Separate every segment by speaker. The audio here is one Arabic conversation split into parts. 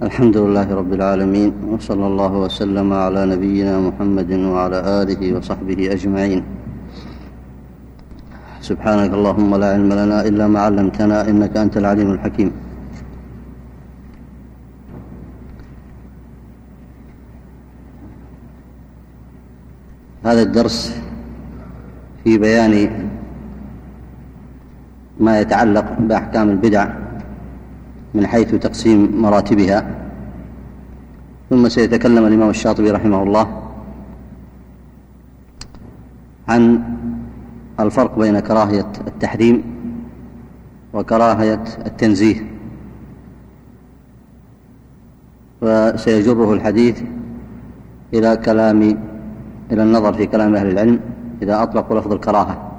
Speaker 1: الحمد لله رب العالمين وصلى الله وسلم على نبينا محمد وعلى آله وصحبه أجمعين. سبحانك اللهم لا علم لنا إلا ما علمتنا إنك أنت العليم الحكيم. هذا الدرس في بيان ما يتعلق بأحكام البدع. من حيث تقسيم مراتبها. ثم سيتكلم الإمام الشاطبي رحمه الله عن الفرق بين كراهية التحريم وكراهية التنزيه. وسيجره الحديث إلى كلام إلى النظر في كلام أهل العلم إذا أطلقوا لفظ الكراهة.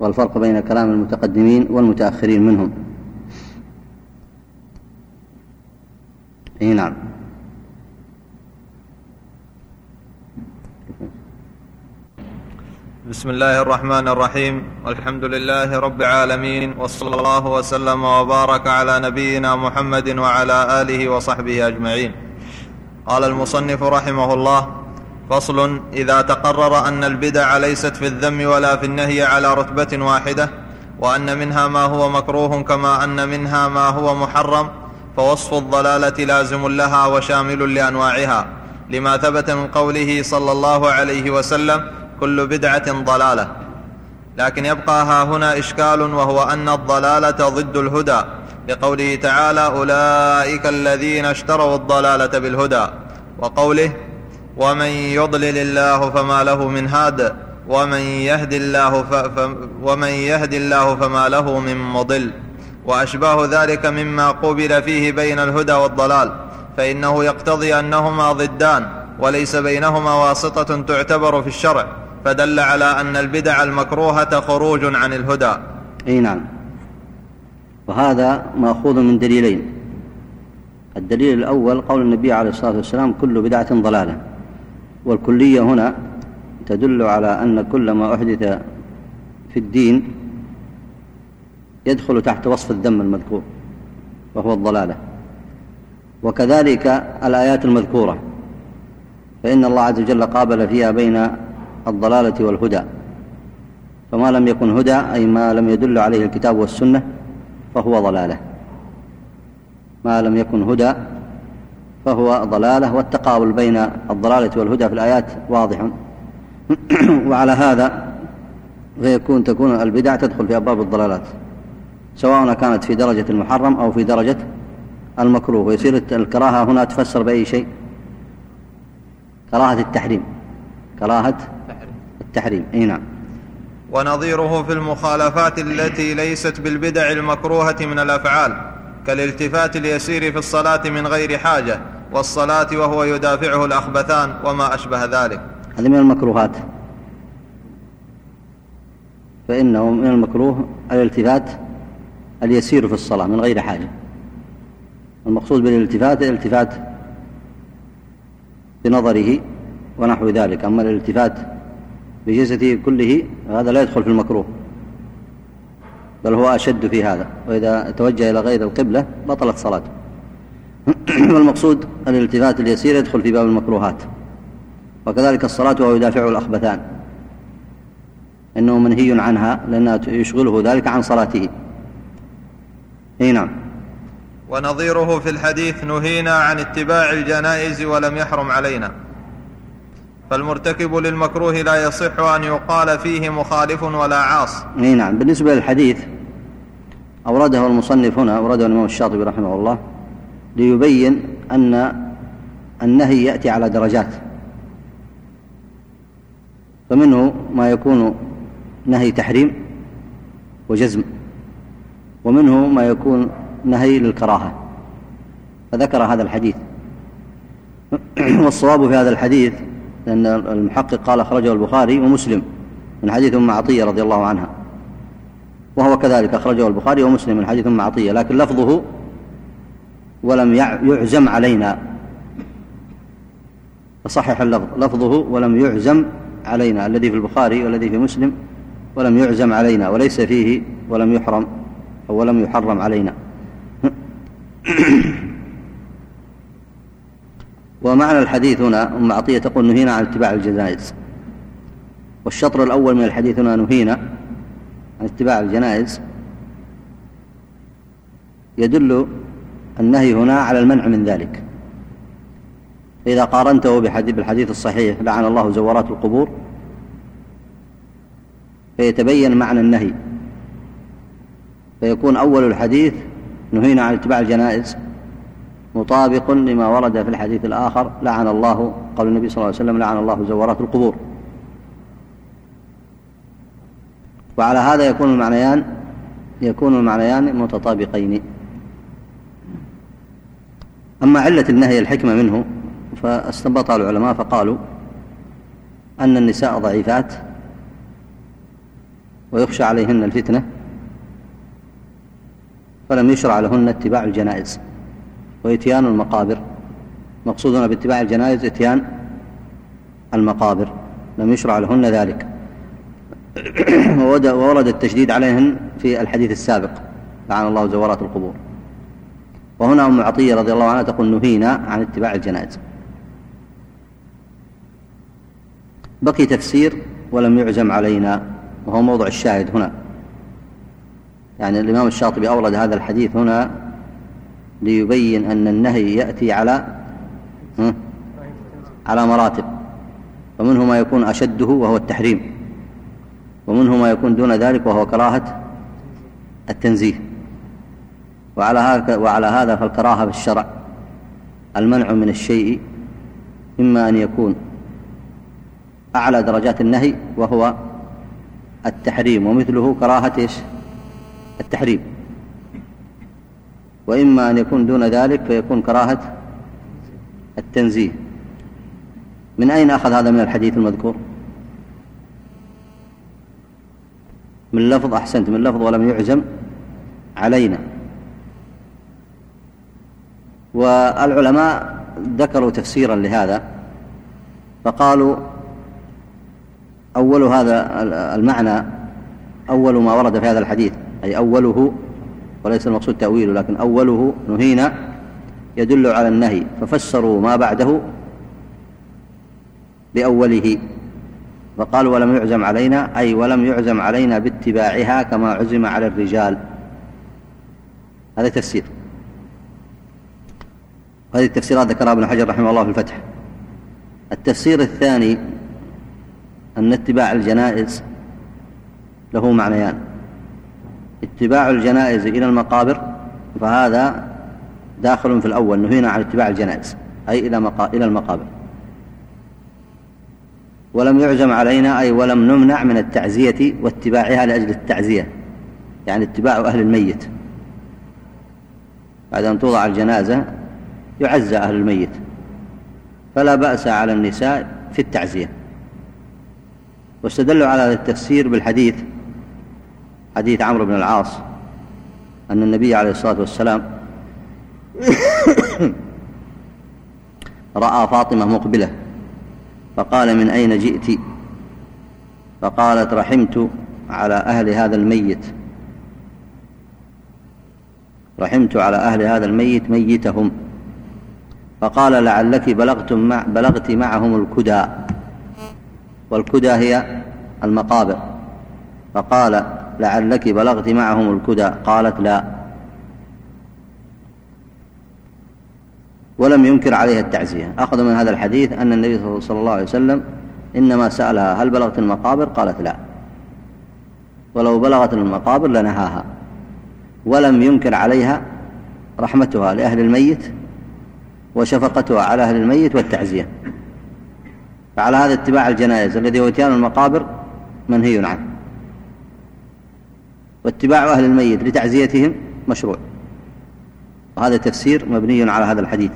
Speaker 1: والفرق بين كلام المتقدمين والمتأخرين منهم. اي نعم.
Speaker 2: بسم الله الرحمن الرحيم. والحمد لله رب العالمين وصلى الله وسلم وبارك على نبينا محمد وعلى آله وصحبه أجمعين. قال المصنف رحمه الله فصل إذا تقرر أن البدع ليست في الذم ولا في النهي على رتبة واحدة وأن منها ما هو مكروه كما أن منها ما هو محرم فوصف الضلالة لازم لها وشامل لأنواعها. لما ثبت من قوله صلى الله عليه وسلم كل بدعة ضلالة. لكن يبقى ها هنا إشكال وهو أن الضلالة ضد الهدى. لقوله تعالى أولئك الذين اشتروا الضلالة بالهدى. وقوله ومن يضلل الله فما له من هاد. ومن يهد الله ف... ف... ومن يهد الله فما له من مضل. وأشباه ذلك مما قبل فيه بين الهدى والضلال فإنه يقتضي أنهما ضدان وليس بينهما واسطة تعتبر في الشرع فدل على أن البدع المكروهة خروج عن الهدى.
Speaker 1: أي نعم. وهذا مأخوذ من دليلين. الدليل الأول قول النبي عليه الصلاة والسلام كل بدعة ضلالة. والكلية هنا تدل على أن كل ما أحدث في الدين يدخل تحت وصف الذم المذكور وهو الضلالة. وكذلك الآيات المذكورة فإن الله عز وجل قابل فيها بين الضلالة والهدى. فما لم يكن هدى أي ما لم يدل عليه الكتاب والسنة فهو ضلالة. ما لم يكن هدى فهو ضلالة. والتقابل بين الضلالة والهدى في الآيات واضح. وعلى هذا فيكون تكون البدع تدخل في أبواب الضلالات. سواء كانت في درجة المحرم أو في درجة المكروه. ويصير الكراهة هنا تفسر بأي شيء؟ كراهة التحريم. كراهة التحريم. أي نعم.
Speaker 2: ونظيره في المخالفات التي ليست بالبدع المكروهة من الأفعال كالالتفات اليسير في الصلاة من غير حاجة والصلاة وهو يدافعه الأخبثان وما أشبه ذلك.
Speaker 1: هذه من المكروهات. فإنه من المكروه الالتفات اليسير في الصلاة من غير حاجة. المقصود بالالتفات الالتفات بنظره ونحو ذلك. أما الالتفات بجسده كله هذا لا يدخل في المكروه بل هو أشد في هذا. وإذا توجه إلى غير القبلة بطلت صلاته. والمقصود الالتفات اليسير يدخل في باب المكروهات. وكذلك الصلاة وهو يدافعه الأخبثان إنه منهي عنها لأنها يشغله ذلك عن صلاته. إي نعم.
Speaker 2: ونظيره في الحديث نهينا عن اتباع الجنائز ولم يحرم علينا. فالمرتكب للمكروه لا يصح أن يقال فيه مخالف ولا عاص.
Speaker 1: إي نعم. بالنسبة للحديث أورده المصنف هنا أورده الإمام الشاطبي رحمه الله ليبين أن النهي يأتي على درجات. فمنه ما يكون نهي تحريم وجزم. ومنه ما يكون نهي للكراهة. فذكر هذا الحديث. والصواب في هذا الحديث لأن المحقق قال أخرجه البخاري ومسلم من حديث أم عطية رضي الله عنها. وهو كذلك أخرجه البخاري ومسلم من حديث أم عطية لكن لفظه ولم يعزم علينا. فصحح اللفظ لفظه ولم يعزم علينا الذي في البخاري والذي في مسلم ولم يعزم علينا وليس فيه ولم يحرم. ولم يحرم علينا. ومعنى الحديث هنا أم عطية تقول نهينا عن اتباع الجنائز. والشطر الأول من الحديث هنا نهينا عن اتباع الجنائز. يدل النهي هنا على المنع من ذلك. فإذا قارنته بالحديث الصحيح لعن الله زورات القبور فيتبين معنى النهي. فيكون أول الحديث نهينا عن اتباع الجنائز مطابق لما ورد في الحديث الآخر لعن الله قول النبي صلى الله عليه وسلم لعن الله زورات القبور. وعلى هذا يكون المعنيان يكون المعنيان متطابقين. أما علة النهي الحكمة منه فاستنبط العلماء فقالوا أن النساء ضعيفات ويخشى عليهن الفتنة. فلم يشرع لهن اتباع الجنائز. وإتيان المقابر. مقصودنا باتباع الجنائز إتيان المقابر. لم يشرع لهن ذلك. وورد التشديد عليهن في الحديث السابق. لعن الله زوارات القبور. وهنا أم عطية رضي الله عنها تقول نهينا عن اتباع الجنائز. بقي تفسير ولم يعزم علينا. وهو موضع الشاهد هنا. يعني الإمام الشاطبي أورد هذا الحديث هنا ليبين أن النهي يأتي على على مراتب ومنه ما يكون أشده وهو التحريم ومنه ما يكون دون ذلك وهو كراهة التنزيه وعلى وعلى هذا فالكراهة في الشرع المنع من الشيء إما أن يكون أعلى درجات النهي وهو التحريم ومثله كراهة إيش؟ التحريم. وإما أن يكون دون ذلك فيكون كراهة التنزيه. من أين أخذ هذا من الحديث المذكور؟ من لفظ أحسنت من لفظ ولم يعزم علينا. والعلماء ذكروا تفسيرا لهذا فقالوا أول هذا المعنى أول ما ورد في هذا الحديث أي أوله وليس المقصود تأويله لكن أوله نهينا يدل على النهي ففسروا ما بعده بأوله فقالوا ولم يعزم علينا أي ولم يعزم علينا باتباعها كما عزم على الرجال. هذا تفسير. هذه التفسيرات ذكرها ابن حجر رحمه الله في الفتح. التفسير الثاني أن اتباع الجنائز له معنيان. اتباع الجنائز إلى المقابر فهذا داخل في الأول نهينا عن اتباع الجنائز أي إلى, مقا... إلى المقابر. ولم يعزم علينا أي ولم نمنع من التعزية واتباعها لأجل التعزية يعني اتباع أهل الميت. بعد أن توضع الجنازة يعزى أهل الميت. فلا بأس على النساء في التعزية. واستدلوا على هذا التفسير بالحديث حديث عمرو بن العاص أن النبي عليه الصلاة والسلام رأى فاطمة مقبلة فقال من أين جئت؟ فقالت رحمت على أهل هذا الميت. رحمت على أهل هذا الميت ميتهم. فقال لعلك بلغتم مع بلغت معهم الكدى. والكدى هي المقابر. فقال لعلك بلغت معهم الكدى. قالت لا. ولم ينكر عليها التعزية. أخذ من هذا الحديث أن النبي صلى الله عليه وسلم إنما سألها هل بلغت المقابر؟ قالت لا. ولو بلغت المقابر لنهاها. ولم ينكر عليها رحمتها لأهل الميت وشفقتها على أهل الميت والتعزية. فعلى هذا اتباع الجنائز الذي هو إتيان المقابر منهي عنه. واتباع أهل الميت لتعزيتهم مشروع. وهذا تفسير مبني على هذا الحديث.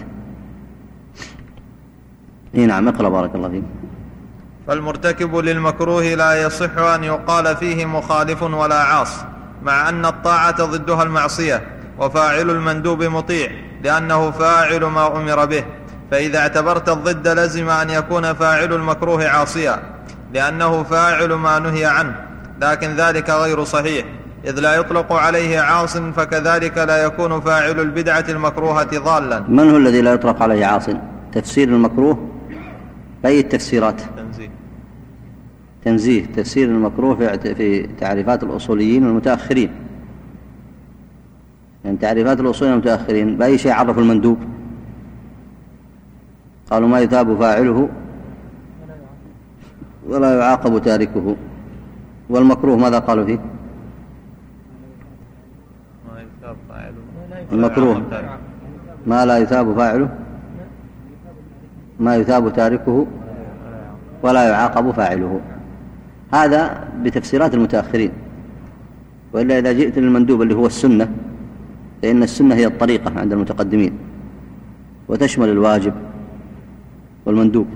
Speaker 1: إي نعم اقرأ بارك الله فيك.
Speaker 2: فالمرتكب للمكروه لا يصح أن يقال فيه مخالف ولا عاص مع أن الطاعة ضدها المعصية وفاعل المندوب مطيع لأنه فاعل ما أمر به. فإذا اعتبرت الضد لزم أن يكون فاعل المكروه عاصيا لأنه فاعل ما نهي عنه لكن ذلك غير صحيح. إذ لا يطلق عليه عاص فكذلك لا يكون فاعل البدعة المكروهة ضالا.
Speaker 1: من هو الذي لا يطلق عليه عاص؟ تفسير المكروه؟ بأي التفسيرات؟
Speaker 2: تنزيه.
Speaker 1: تنزيه. تفسير المكروه في تعريفات الأصوليين والمتأخرين. يعني تعريفات الأصوليين والمتأخرين بأي شيء عرفوا المندوب؟ قالوا ما يثاب فاعله ولا يعاقب تاركه. والمكروه ماذا قالوا فيه
Speaker 2: ما يثاب فاعله
Speaker 1: المكروه. ما لا يثاب فاعله. ما يثاب تاركه ولا يعاقب فاعله. هذا بتفسيرات المتأخرين. وإلا إذا جئت للمندوب اللي هو السنة فإن السنة هي الطريقة عند المتقدمين. وتشمل الواجب والمندوب.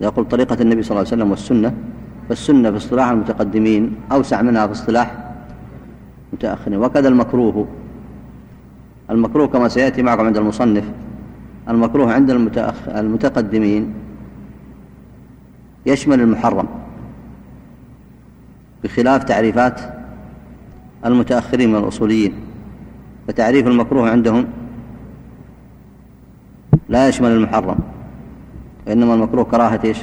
Speaker 1: يقول طريقة النبي صلى الله عليه وسلم والسنة فالسنة في اصطلاح المتقدمين أوسع منها في اصطلاح المتأخرين. وكذا المكروه. المكروه كما سيأتي معكم عند المصنف المكروه عند المتأخ... المتقدمين يشمل المحرم بخلاف تعريفات المتأخرين من الأصوليين فتعريف المكروه عندهم لا يشمل المحرم وإنما المكروه كراهة إيش؟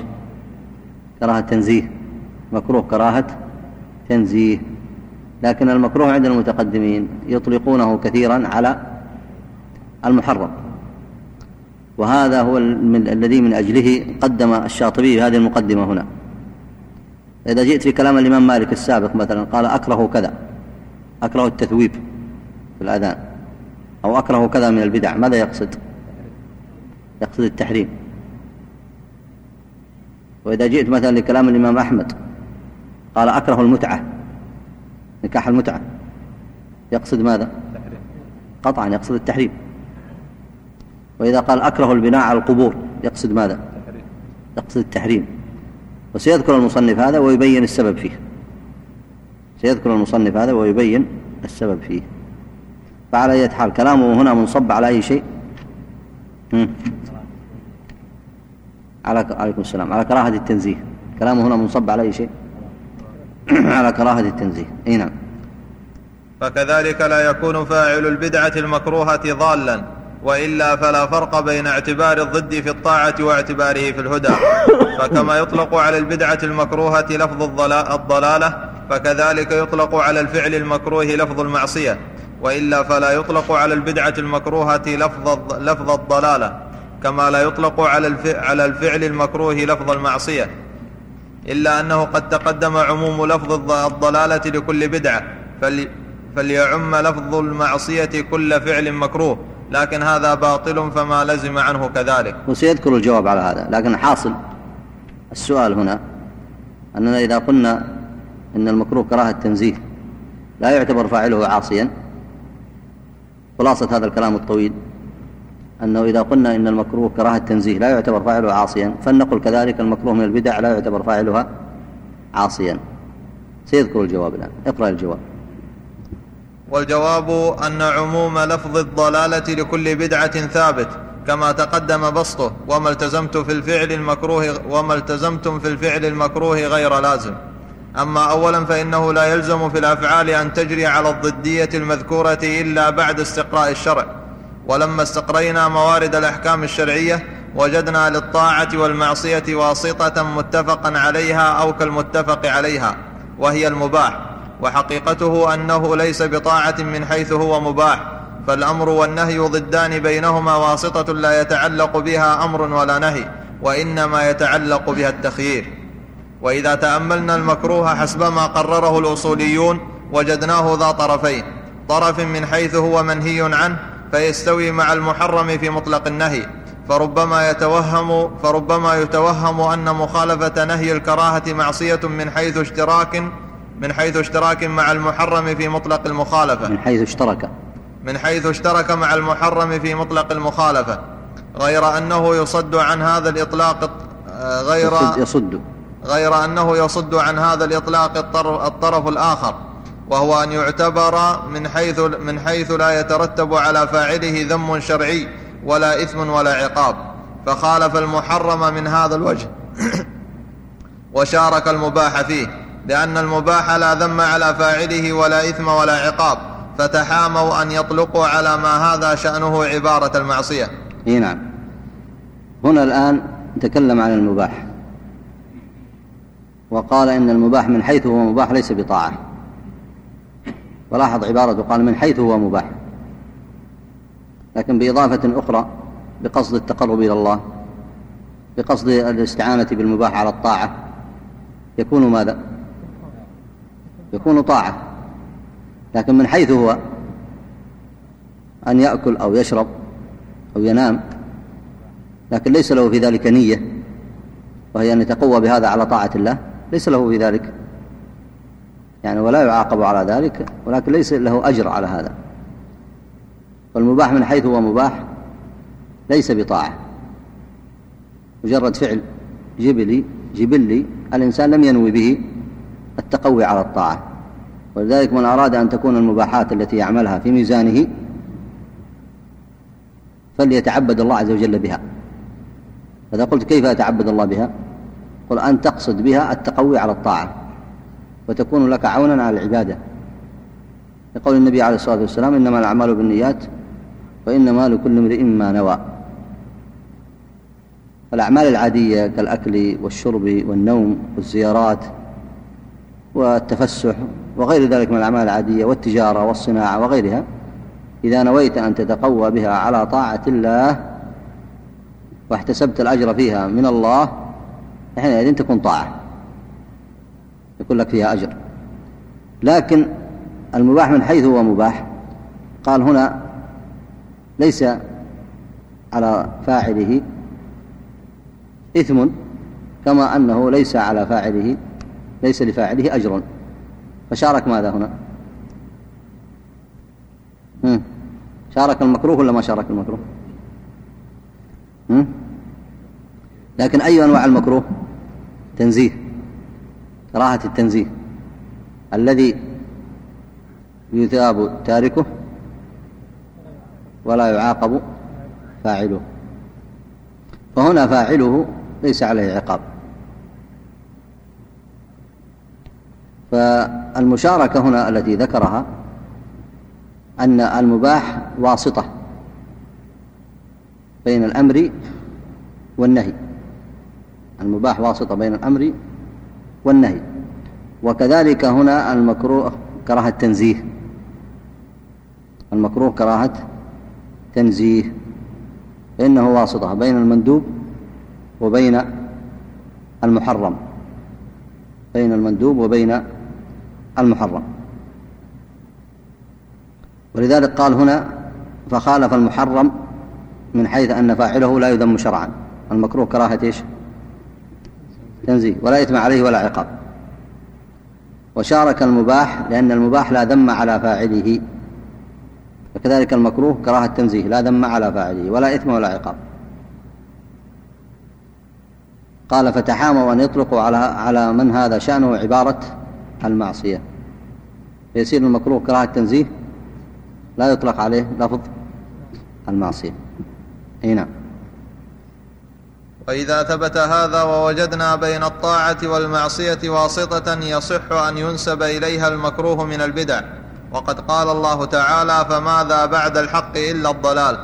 Speaker 1: كراهة تنزيه مكروه كراهة تنزيه لكن المكروه عند المتقدمين يطلقونه كثيرا على المحرم. وهذا هو من الذي من أجله قدم الشاطبي هذه المقدمة هنا. إذا جئت في كلام الإمام مالك السابق مثلا قال أكره كذا. أكره التثويب في الأذان. أو أكره كذا من البدع. ماذا يقصد؟ يقصد التحريم. وإذا جئت مثلا لكلام الإمام أحمد قال أكره المتعة. نكاح المتعة. يقصد ماذا؟ قطعا يقصد التحريم. وإذا قال أكره البناء على القبور يقصد ماذا؟ يقصد التحريم. وسيذكر المصنف هذا ويبين السبب فيه. سيذكر المصنف هذا ويبين السبب فيه. فعلى أي حال كلامه هنا منصب على أي شيء؟ على عليكم السلام. على كراهة التنزيه. كلامه هنا منصب على أي شيء؟ على كراهة التنزيه. أي نعم.
Speaker 2: فكذلك لا يكون فاعل البدعة المكروهة ضالا. وإلا فلا فرق بين اعتبار الضد في الطاعة واعتباره في الهدى. فكما يطلق على البدعة المكروهة لفظ الضلالة فكذلك يطلق على الفعل المكروه لفظ المعصية. وإلا فلا يطلق على البدعة المكروهة لفظ لفظ الضلالة كما لا يطلق على على الفعل المكروه لفظ المعصية. إلا أنه قد تقدم عموم لفظ الضلالة لكل بدعة فليعم لفظ المعصية كل فعل مكروه. لكن هذا باطل فما لزم عنه كذلك.
Speaker 1: وسيذكر الجواب على هذا لكن حاصل السؤال هنا أننا إذا قلنا إن المكروه كراهة تنزيه لا يعتبر فاعله عاصيا خلاصة هذا الكلام الطويل أنه إذا قلنا إن المكروه كراهة تنزيه لا يعتبر فاعله عاصيا فلنقل كذلك المكروه من البدع لا يعتبر فاعلها عاصيا. سيذكر الجواب الآن اقرأ الجواب.
Speaker 2: والجواب أن عموم لفظ الضلالة لكل بدعة ثابت كما تقدم بسطه وما التزمت في الفعل المكروه وما التزمتم في الفعل المكروه غير لازم. أما اولا فإنه لا يلزم في الأفعال أن تجري على الضدية المذكورة إلا بعد استقراء الشرع. ولما استقرينا موارد الأحكام الشرعية وجدنا للطاعة والمعصية واسطة متفقا عليها أو كالمتفق عليها وهي المباح. وحقيقته أنه ليس بطاعة من حيث هو مباح فالأمر والنهي ضدان بينهما واسطة لا يتعلق بها أمر ولا نهي وإنما يتعلق بها التخيير. وإذا تأملنا المكروه حسب ما قرره الأصوليون وجدناه ذا طرفين طرف من حيث هو منهي عنه فيستوي مع المحرم في مطلق النهي فربما يتوهم فربما يتوهم أن مخالفة نهي الكراهة معصية من حيث اشتراك من حيث اشتراك مع المحرم في مطلق المخالفة.
Speaker 1: من حيث اشترك.
Speaker 2: من حيث اشترك مع المحرم في مطلق المخالفة. غير أنه يصد عن هذا الإطلاق غير
Speaker 1: يصد
Speaker 2: غير أنه يصد عن هذا الإطلاق الطرف الآخر. وهو أن يعتبر من حيث من حيث لا يترتب على فاعله ذم شرعي ولا إثم ولا عقاب. فخالف المحرم من هذا الوجه. وشارك المباح فيه. لأن المباح لا ذم على فاعله ولا إثم ولا عقاب فتحاموا أن يطلقوا على ما هذا شأنه عبارة المعصية.
Speaker 1: إيه نعم. هنا الآن تكلم عن المباح. وقال إن المباح من حيث هو مباح ليس بطاعة. ولاحظ عبارته قال من حيث هو مباح. لكن بإضافة أخرى بقصد التقرب إلى الله بقصد الاستعانة بالمباح على الطاعة يكون ماذا؟ يكون طاعة. لكن من حيث هو أن يأكل أو يشرب أو ينام لكن ليس له في ذلك نية وهي أن يتقوى بهذا على طاعة الله ليس له في ذلك. يعني ولا يعاقب على ذلك ولكن ليس له أجر على هذا. والمباح من حيث هو مباح ليس بطاعة. مجرد فعل جبلي جبلي الإنسان لم ينوي به. التقوي على الطاعة. ولذلك من أراد أن تكون المباحات التي يعملها في ميزانه فليتعبد الله عز وجل بها. فإذا قلت كيف أتعبد الله بها؟ قل أن تقصد بها التقوي على الطاعة. وتكون لك عونا على العبادة. يقول النبي عليه الصلاة والسلام إنما الأعمال بالنيات وإنما لكل امرئ ما نوى. الأعمال العادية كالأكل والشرب والنوم والزيارات والتفسح وغير ذلك من الأعمال العادية والتجارة والصناعة وغيرها إذا نويت أن تتقوى بها على طاعة الله واحتسبت الأجر فيها من الله حينئذ تكون طاعة يكون لك فيها أجر. لكن المباح من حيث هو مباح قال هنا ليس على فاعله إثم كما أنه ليس على فاعله ليس لفاعله أجر. فشارك ماذا هنا؟ شارك المكروه ولا ما شارك المكروه؟ لكن أي أنواع المكروه؟ تنزيه. كراهة التنزيه. الذي يثاب تاركه ولا يعاقب فاعله. فهنا فاعله ليس عليه عقاب. فالمشاركة هنا التي ذكرها أن المباح واسطة بين الأمر والنهي. المباح واسطة بين الأمر والنهي. وكذلك هنا المكروه كراهة تنزيه. المكروه كراهة تنزيه. فإنه واسطة بين المندوب وبين المحرم. بين المندوب وبين المحرم. ولذلك قال هنا فخالف المحرم من حيث أن فاعله لا يذم شرعا. المكروه كراهة إيش؟ تنزيه ولا إثم عليه ولا عقاب. وشارك المباح لأن المباح لا ذم على فاعله. وكذلك المكروه كراهة تنزيه لا ذم على فاعله ولا إثم ولا عقاب. قال فتحاموا أن يطلقوا على على من هذا شأنه عبارة المعصية. فيصير المكروه كراهة تنزيه لا يطلق عليه لفظ المعصية. أي نعم.
Speaker 2: وإذا ثبت هذا ووجدنا بين الطاعة والمعصية واسطة يصح أن ينسب إليها المكروه من البدع. وقد قال الله تعالى فماذا بعد الحق إلا الضلال؟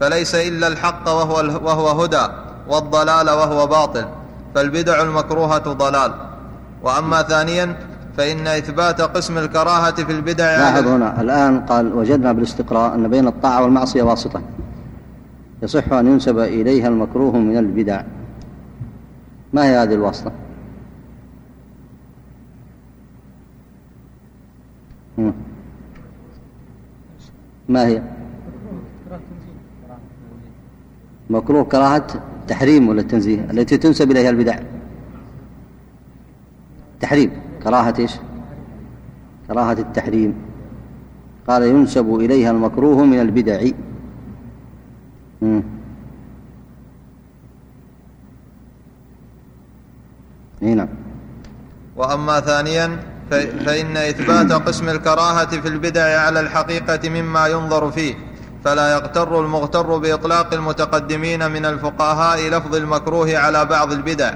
Speaker 2: فليس إلا الحق وهو, وهو هدى والضلال وهو باطل. فالبدع المكروهة ضلال. وأما ثانيا فإن إثبات قسم الكراهة في البدع
Speaker 1: لاحظ هنا. الآن قال وجدنا بالاستقراء أن بين الطاعة والمعصية واسطة. يصح أن ينسب إليها المكروه من البدع. ما هي هذه الواسطة؟ ما هي؟ مكروه كراهة تحريم ولا التنزيه التي تنسب إليها البدع. تحريم. كراهة إيش؟ كراهة التحريم. قال ينسب إليها المكروه من البدع. هنا.
Speaker 2: وأما ثانيا فإن إثبات قسم الكراهة في البدع على الحقيقة مما ينظر فيه فلا يغتر المغتر بإطلاق المتقدمين من الفقهاء لفظ المكروه على بعض البدع.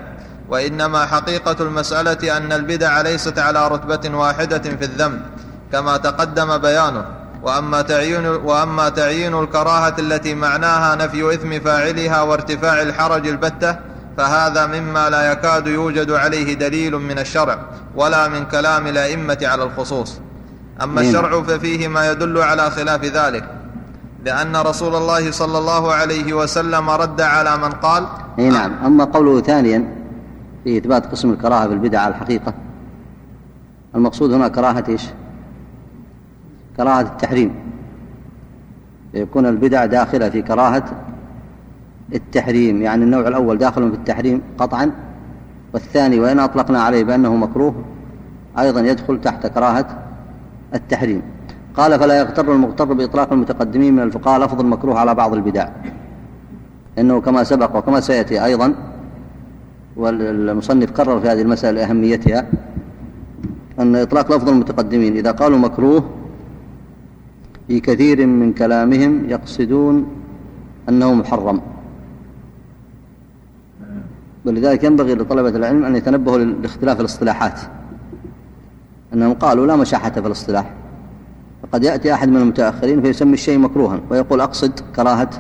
Speaker 2: وإنما حقيقة المسألة أن البدع ليست على رتبة واحدة في الذنب كما تقدم بيانه. وأما تعيين وأما تعيين الكراهة التي معناها نفي إثم فاعلها وارتفاع الحرج البتة فهذا مما لا يكاد يوجد عليه دليل من الشرع ولا من كلام الأئمة على الخصوص. أما
Speaker 1: نعم.
Speaker 2: الشرع ففيه ما يدل على خلاف ذلك لأن رسول الله صلى الله عليه وسلم رد على من قال
Speaker 1: نعم. أما قوله ثانيا في اثبات قسم الكراهة في البدع على الحقيقة. المقصود هنا كراهة إيش؟ كراهة التحريم. يكون البدع داخلة في كراهة التحريم يعني النوع الأول داخل في التحريم قطعا والثاني وإن أطلقنا عليه بأنه مكروه أيضا يدخل تحت كراهة التحريم. قال فلا يغتر المغتر بإطلاق المتقدمين من الفقهاء لفظ المكروه على بعض البدع. إنه كما سبق وكما سيأتي أيضا والمصنف قرر في هذه المسألة لأهميتها أن إطلاق لفظ المتقدمين إذا قالوا مكروه في كثير من كلامهم يقصدون أنه محرم. ولذلك ينبغي لطلبة العلم أن يتنبهوا لاختلاف الاصطلاحات. أنهم قالوا لا مشاحة في الاصطلاح. فقد يأتي أحد من المتأخرين فيسمي الشيء مكروها ويقول أقصد كراهة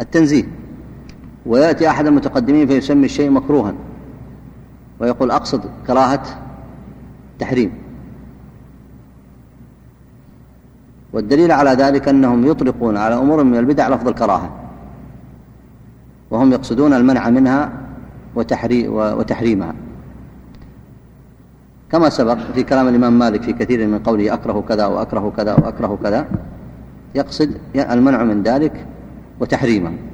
Speaker 1: التنزيه. ويأتي أحد المتقدمين فيسمي الشيء مكروها ويقول أقصد كراهة تحريم. والدليل على ذلك أنهم يطلقون على أمور من البدع لفظ الكراهة وهم يقصدون المنع منها وتحريمها. كما سبق في كلام الإمام مالك في كثير من قوله أكره كذا وأكره كذا وأكره كذا يقصد المنع من ذلك وتحريمه.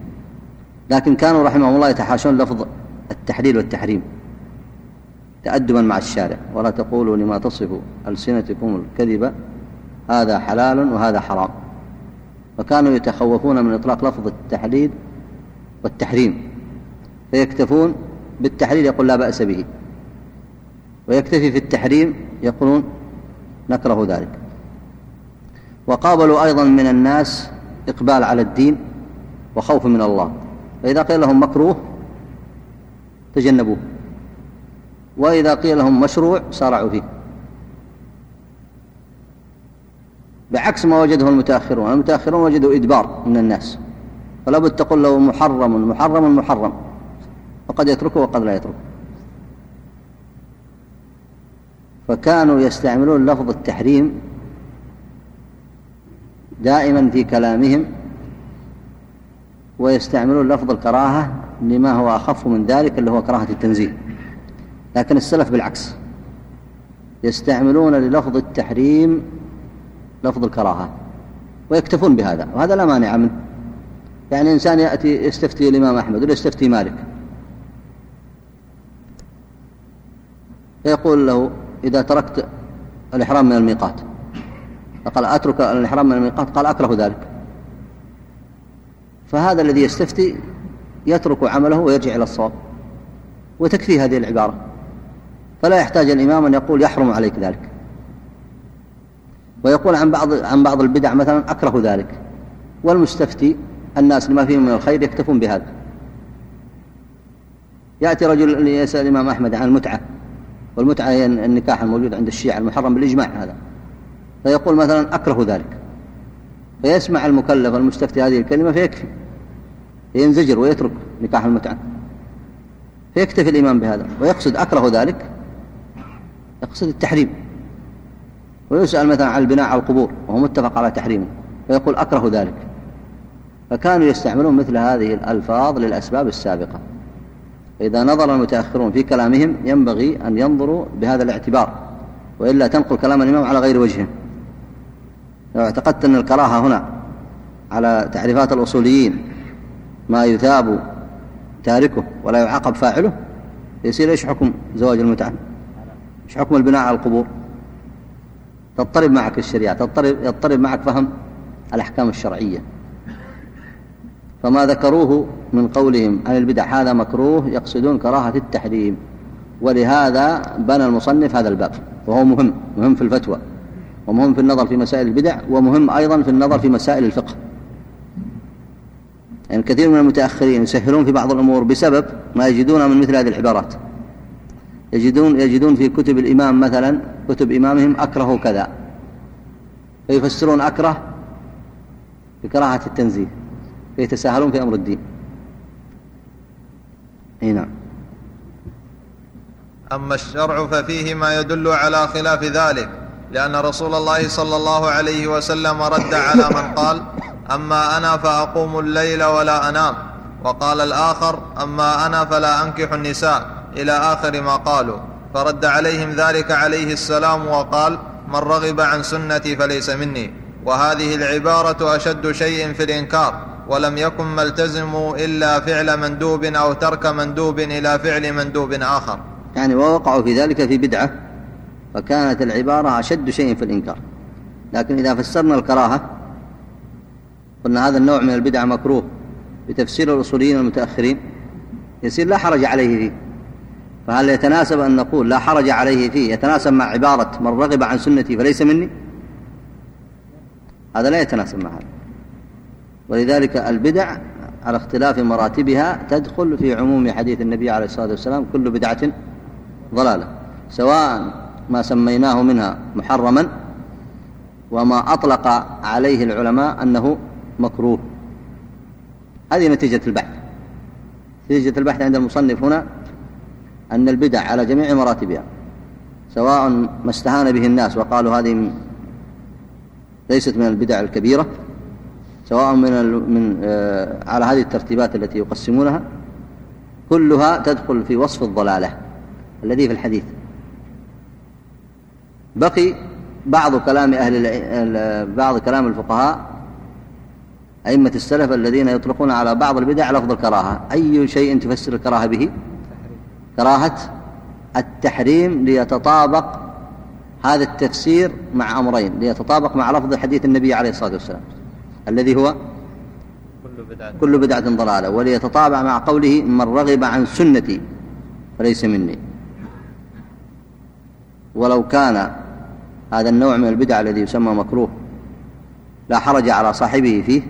Speaker 1: لكن كانوا رحمهم الله يتحاشون لفظ التحليل والتحريم تأدبا مع الشارع. ولا تقولوا لما تصف ألسنتكم الكذب هذا حلال وهذا حرام. فكانوا يتخوفون من إطلاق لفظ التحليل والتحريم. فيكتفون بالتحليل يقول لا بأس به. ويكتفي في التحريم يقولون نكره ذلك. وقابلوا أيضا من الناس إقبال على الدين وخوف من الله. فإذا قيل لهم مكروه تجنبوه. وإذا قيل لهم مشروع سارعوا فيه. بعكس ما وجده المتأخرون. المتأخرون وجدوا إدبار من الناس. فلا بد تقول له محرم محرم محرم. فقد يتركه وقد لا يتركه. فكانوا يستعملون لفظ التحريم دائما في كلامهم ويستعملون لفظ الكراهة لما هو أخف من ذلك اللي هو كراهة التنزيل. لكن السلف بالعكس يستعملون للفظ التحريم لفظ الكراهة ويكتفون بهذا وهذا لا مانع منه. يعني إنسان يأتي يستفتي الإمام أحمد ولا يستفتي مالك. فيقول له إذا تركت الإحرام من الميقات فقال أترك الإحرام من الميقات؟ قال أكره ذلك. فهذا الذي يستفتي يترك عمله ويرجع إلى الصواب وتكفي هذه العبارة. فلا يحتاج الإمام أن يقول يحرم عليك ذلك. ويقول عن بعض عن بعض البدع مثلا أكره ذلك. والمستفتي الناس لما فيهم من الخير يكتفون بهذا. يأتي رجل يسأل الإمام أحمد عن المتعة والمتعة هي النكاح الموجود عند الشيعة المحرم بالإجماع هذا. فيقول مثلا أكره ذلك. فيسمع المكلف المستفتي هذه الكلمة فيكفي. ينزجر ويترك نكاح المتعة. فيكتفي الإمام بهذا ويقصد أكره ذلك يقصد التحريم. ويسأل مثلا عن البناء على القبور وهو متفق على تحريمه فيقول أكره ذلك. فكانوا يستعملون مثل هذه الألفاظ للأسباب السابقة. فإذا نظر المتأخرون في كلامهم ينبغي أن ينظروا بهذا الاعتبار وإلا تنقل كلام الإمام على غير وجهه. لو اعتقدت أن الكراهة هنا على تعريفات الأصوليين ما يثاب تاركه ولا يعاقب فاعله يصير إيش حكم زواج المتعة؟ إيش حكم البناء على القبور؟ تضطرب معك الشريعة تضطرب, يضطرب معك فهم الأحكام الشرعية. فما ذكروه من قولهم عن البدع هذا مكروه يقصدون كراهة التحريم. ولهذا بنى المصنف هذا الباب وهو مهم مهم في الفتوى ومهم في النظر في مسائل البدع ومهم أيضا في النظر في مسائل الفقه. يعني كثير من المتأخرين يسهلون في بعض الأمور بسبب ما يجدون من مثل هذه العبارات. يجدون يجدون في كتب الإمام مثلا كتب إمامهم أكره كذا. فيفسرون أكره بكراهة التنزيه. فيتساهلون في أمر الدين. أي نعم.
Speaker 2: أما الشرع ففيه ما يدل على خلاف ذلك لأن رسول الله صلى الله عليه وسلم رد على من قال أما أنا فأقوم الليل ولا أنام. وقال الآخر أما أنا فلا أنكح النساء. إلى آخر ما قالوا. فرد عليهم ذلك عليه السلام وقال من رغب عن سنتي فليس مني. وهذه العبارة أشد شيء في الإنكار. ولم يكن ملتزم إلا فعل مندوب أو ترك مندوب إلى فعل مندوب آخر.
Speaker 1: يعني ووقعوا في ذلك في بدعة فكانت العبارة أشد شيء في الإنكار. لكن إذا فسرنا الكراهة قلنا هذا النوع من البدع مكروه بتفسير الأصوليين المتأخرين يصير لا حرج عليه فيه. فهل يتناسب أن نقول لا حرج عليه فيه؟ يتناسب مع عبارة من رغب عن سنتي فليس مني هذا لا يتناسب مع هذا. ولذلك البدع على اختلاف مراتبها تدخل في عموم حديث النبي عليه الصلاة والسلام كل بدعة ضلالة. سواء ما سميناه منها محرما وما أطلق عليه العلماء أنه مكروه. هذه نتيجة البحث. نتيجة البحث عند المصنف هنا أن البدع على جميع مراتبها سواء ما استهان به الناس وقالوا هذه ليست من البدع الكبيرة سواء من من آه على هذه الترتيبات التي يقسمونها كلها تدخل في وصف الضلالة الذي في الحديث. بقي بعض كلام أهل بعض كلام الفقهاء أئمة السلف الذين يطلقون على بعض البدع لفظ الكراهة. أي شيء تفسر الكراهة به؟ كراهة التحريم ليتطابق هذا التفسير مع أمرين. ليتطابق مع لفظ حديث النبي عليه الصلاة والسلام. الذي هو كل بدعة, كل بدعة ضلالة. وليتطابق مع قوله من رغب عن سنتي فليس مني. ولو كان هذا النوع من البدع الذي يسمى مكروه لا حرج على صاحبه فيه.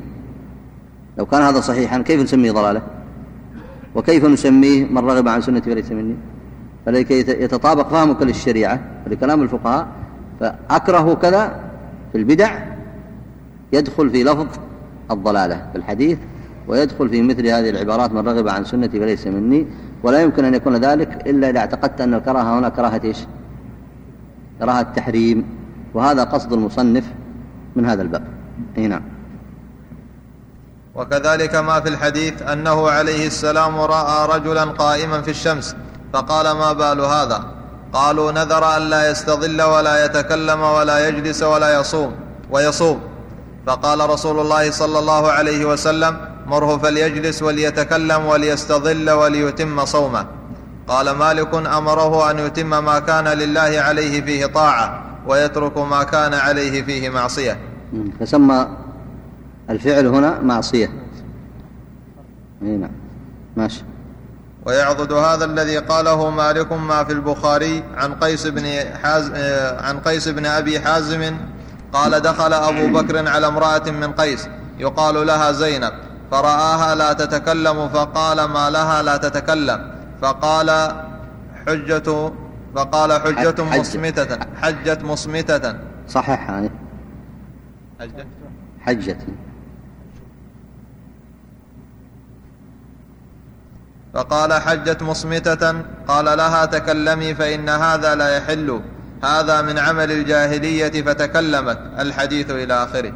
Speaker 1: لو كان هذا صحيحا كيف نسميه ضلالة؟ وكيف نسميه من رغب عن سنتي فليس مني؟ فلكي يتطابق فهمك للشريعة ولكلام الفقهاء فأكره كذا في البدع يدخل في لفظ الضلالة في الحديث ويدخل في مثل هذه العبارات من رغب عن سنتي فليس مني ولا يمكن أن يكون ذلك إلا إذا اعتقدت أن الكراهة هنا كراهة إيش؟ كراهة التحريم وهذا قصد المصنف من هذا الباب. نعم.
Speaker 2: وكذلك ما في الحديث أنه عليه السلام رأى رجلا قائما في الشمس فقال ما بال هذا؟ قالوا نذر الا يستظل ولا يتكلم ولا يجلس ولا يصوم ويصوم. فقال رسول الله صلى الله عليه وسلم مره فليجلس وليتكلم وليستظل وليتم صومه. قال مالك أمره أن يتم ما كان لله عليه فيه طاعة ويترك ما كان عليه فيه معصية.
Speaker 1: فسمى الفعل هنا معصية. نعم. ماشي.
Speaker 2: ويعضد هذا الذي قاله مالك ما في البخاري عن قيس بن حاز عن قيس بن أبي حازم قال دخل أبو بكر على امرأة من قيس يقال لها زينب فرآها لا تتكلم فقال ما لها لا تتكلم. فقال حجة فقال حجة مصمتة حجت مصمتة.
Speaker 1: صحيح هذه. حجت حجت.
Speaker 2: فقال حجت مصمتة قال لها تكلمي فإن هذا لا يحل. هذا من عمل الجاهلية فتكلمت الحديث إلى آخره.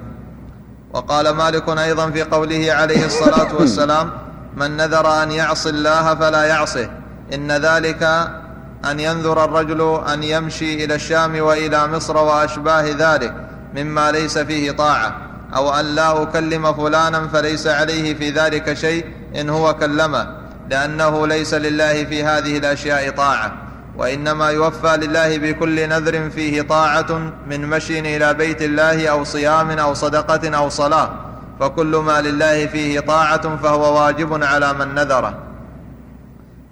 Speaker 2: وقال مالك أيضا في قوله عليه الصلاة والسلام من نذر أن يعصي الله فلا يعصه. إن ذلك أن ينذر الرجل أن يمشي إلى الشام وإلى مصر وأشباه ذلك مما ليس فيه طاعة. أو أن لا أكلم فلانا فليس عليه في ذلك شيء إن هو كلمه. لأنه ليس لله في هذه الأشياء طاعة وإنما يوفى لله بكل نذر فيه طاعة من مشي إلى بيت الله أو صيام أو صدقة أو صلاة فكل ما لله فيه طاعة فهو واجب على من نذره.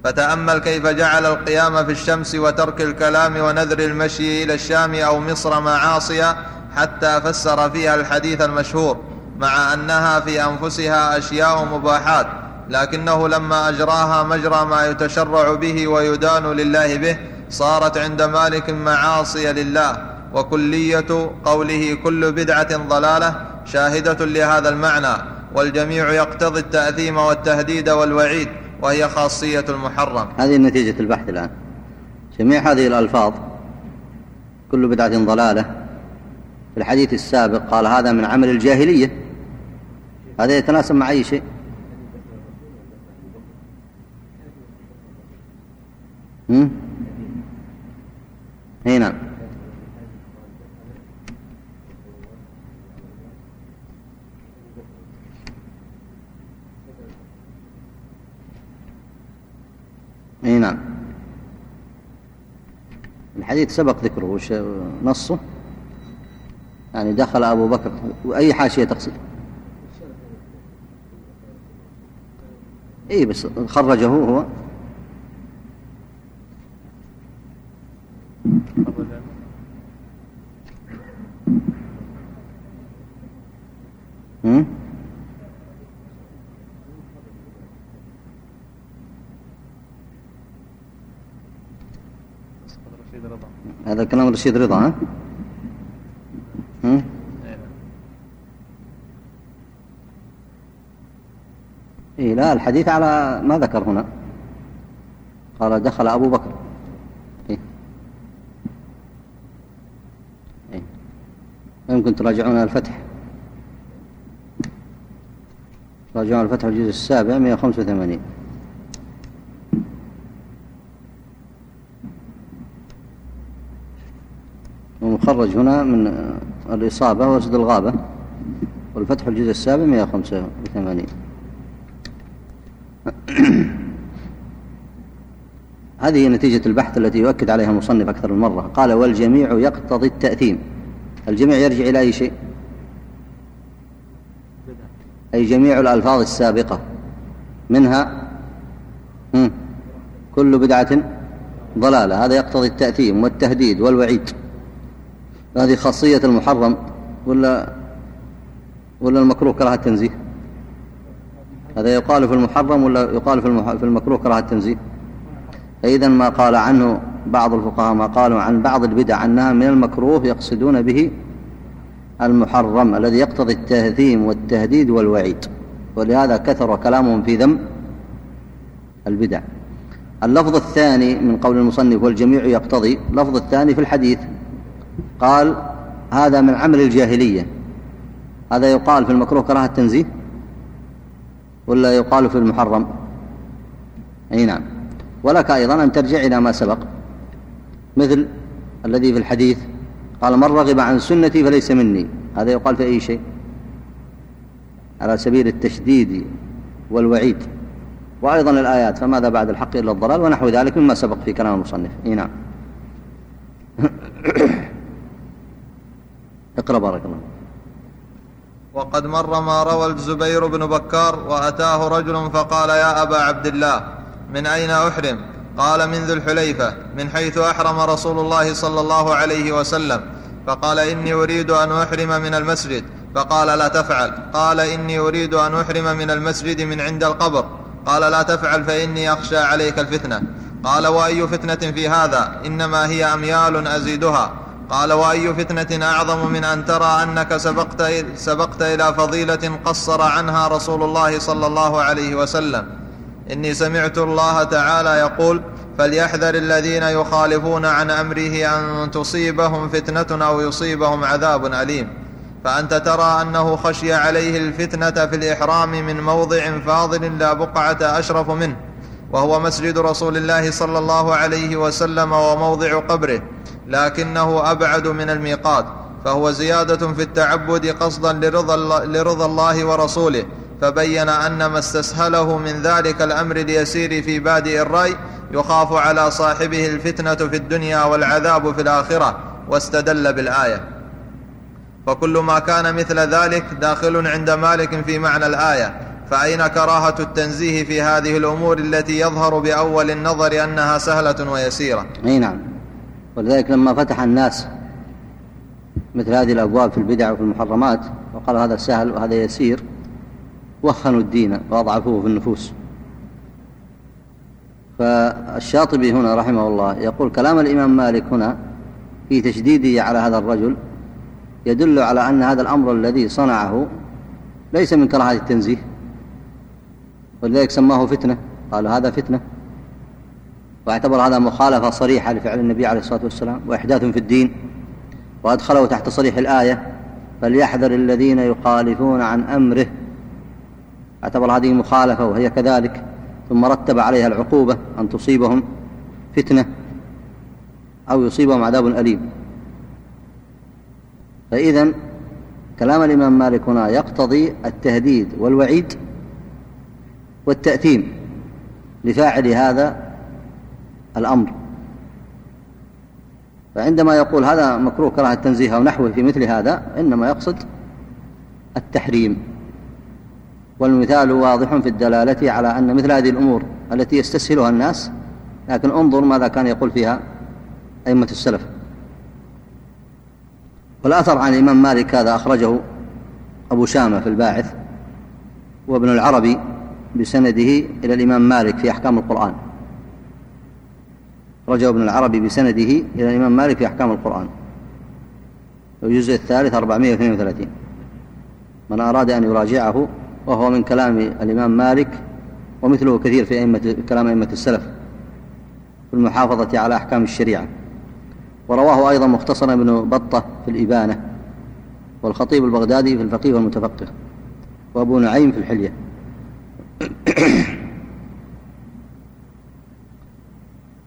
Speaker 2: فتأمل كيف جعل القيام في الشمس وترك الكلام ونذر المشي إلى الشام أو مصر معاصيا حتى فسر فيها الحديث المشهور مع أنها في أنفسها أشياء مباحات. لكنه لما أجراها مجرى ما يتشرع به ويدان لله به صارت عند مالك معاصي لله وكلية قوله كل بدعة ضلالة شاهدة لهذا المعنى والجميع يقتضي التأثيم والتهديد والوعيد وهي خاصية المحرم.
Speaker 1: هذه نتيجه البحث الآن. جميع هذه الألفاظ كل بدعة ضلالة. في الحديث السابق قال هذا من عمل الجاهلية. هذا يتناسب مع أي شيء هم؟ اي نعم اي نعم الحديث سبق ذكره وش نصه. يعني دخل أبو بكر. واي حاشية تقصد؟ اي بس خرجه هو هذا كلام رشيد رضا ها؟ إيه لا الحديث على ما ذكر هنا. قال دخل أبو بكر. إيه. إيه. يمكن تراجعون الفتح. تراجعون الفتح الجزء السابع 185 ومخرج هنا من الإصابة وسد الغابة والفتح الجزء السابع 185 هذه نتيجة البحث التي يؤكد عليها المصنف أكثر من مرة. قال والجميع يقتضي التأثيم. الجميع يرجع إلى أي شيء؟ أي جميع الألفاظ السابقة. منها كل بدعة ضلالة. هذا يقتضي التأثيم والتهديد والوعيد. هذه خاصية المحرم ولا ولا المكروه كراهة التنزيه؟ هذا يقال في المحرم ولا يقال في المكروه كراهة التنزيه؟ فإذا ما قال عنه بعض الفقهاء ما قالوا عن بعض البدع أنها من المكروه يقصدون به المحرم الذي يقتضي التهذيم والتهديد والوعيد ولهذا كثر كلامهم في ذم البدع. اللفظ الثاني من قول المصنف والجميع يقتضي اللفظ الثاني في الحديث. قال هذا من عمل الجاهلية. هذا يقال في المكروه كراهة التنزيه ولا يقال في المحرم؟ أي نعم. ولك أيضا أن ترجع إلى ما سبق مثل الذي في الحديث قال من رغب عن سنتي فليس مني. هذا يقال في أي شيء؟ على سبيل التشديد والوعيد. وأيضا الآيات فماذا بعد الحق إلا الضلال ونحو ذلك مما سبق في كلام المصنف؟ أي نعم. اقرأ بارك الله
Speaker 2: وقد مر ما روى الزبير بن بكار وأتاه رجل فقال يا أبا عبد الله من أين أحرم؟ قال من ذي الحليفة من حيث أحرم رسول الله صلى الله عليه وسلم. فقال إني أريد أن أحرم من المسجد. فقال لا تفعل. قال إني أريد أن أحرم من المسجد من عند القبر. قال لا تفعل فإني أخشى عليك الفتنة. قال وأي فتنة في هذا؟ إنما هي أميال أزيدها. قال وأي فتنة أعظم من أن ترى أنك سبقت, سبقت إلى فضيلة قصر عنها رسول الله صلى الله عليه وسلم. إني سمعت الله تعالى يقول فليحذر الذين يخالفون عن أمره أن تصيبهم فتنة أو يصيبهم عذاب أليم. فأنت ترى أنه خشي عليه الفتنة في الإحرام من موضع فاضل لا بقعة أشرف منه وهو مسجد رسول الله صلى الله عليه وسلم وموضع قبره. لكنه أبعد من الميقات فهو زيادة في التعبد قصدا لرضا, لرضا الله ورسوله. فبين أن ما استسهله من ذلك الأمر اليسير في بادئ الرأي يخاف على صاحبه الفتنة في الدنيا والعذاب في الآخرة واستدل بالآية. فكل ما كان مثل ذلك داخل عند مالك في معنى الآية. فأين كراهة التنزيه في هذه الأمور التي يظهر بأول النظر أنها سهلة ويسيرة؟
Speaker 1: أي نعم. ولذلك لما فتح الناس مثل هذه الأبواب في البدع وفي المحرمات وقال هذا سهل وهذا يسير وخنوا الدين وأضعفوه في النفوس. فالشاطبي هنا رحمه الله يقول كلام الإمام مالك هنا في تشديده على هذا الرجل يدل على أن هذا الأمر الذي صنعه ليس من كراهة التنزيه ولذلك سماه فتنة قالوا هذا فتنة. واعتبر هذا مخالفة صريحة لفعل النبي عليه الصلاة والسلام وإحداث في الدين وأدخله تحت صريح الآية فليحذر الذين يخالفون عن أمره. اعتبر هذه مخالفة وهي كذلك ثم رتب عليها العقوبة أن تصيبهم فتنة أو يصيبهم عذاب أليم. فإذا كلام الإمام مالك هنا يقتضي التهديد والوعيد والتأثيم لفاعل هذا الأمر. فعندما يقول هذا مكروه كراهة التنزيه أو نحوه في مثل هذا إنما يقصد التحريم. والمثال واضح في الدلالة على أن مثل هذه الأمور التي يستسهلها الناس لكن انظر ماذا كان يقول فيها أئمة السلف. والأثر عن الإمام مالك هذا أخرجه أبو شامة في الباعث وابن العربي بسنده إلى الإمام مالك في أحكام القرآن. رجع ابن العربي بسنده إلى الإمام مالك في أحكام القرآن. الجزء الثالث 432 من أراد أن يراجعه وهو من كلام الإمام مالك ومثله كثير في أئمة كلام أئمة السلف في المحافظة على أحكام الشريعة. ورواه أيضا مختصرا ابن بطة في الإبانة والخطيب البغدادي في الفقيه والمتفقه. وأبو نعيم في الحلية.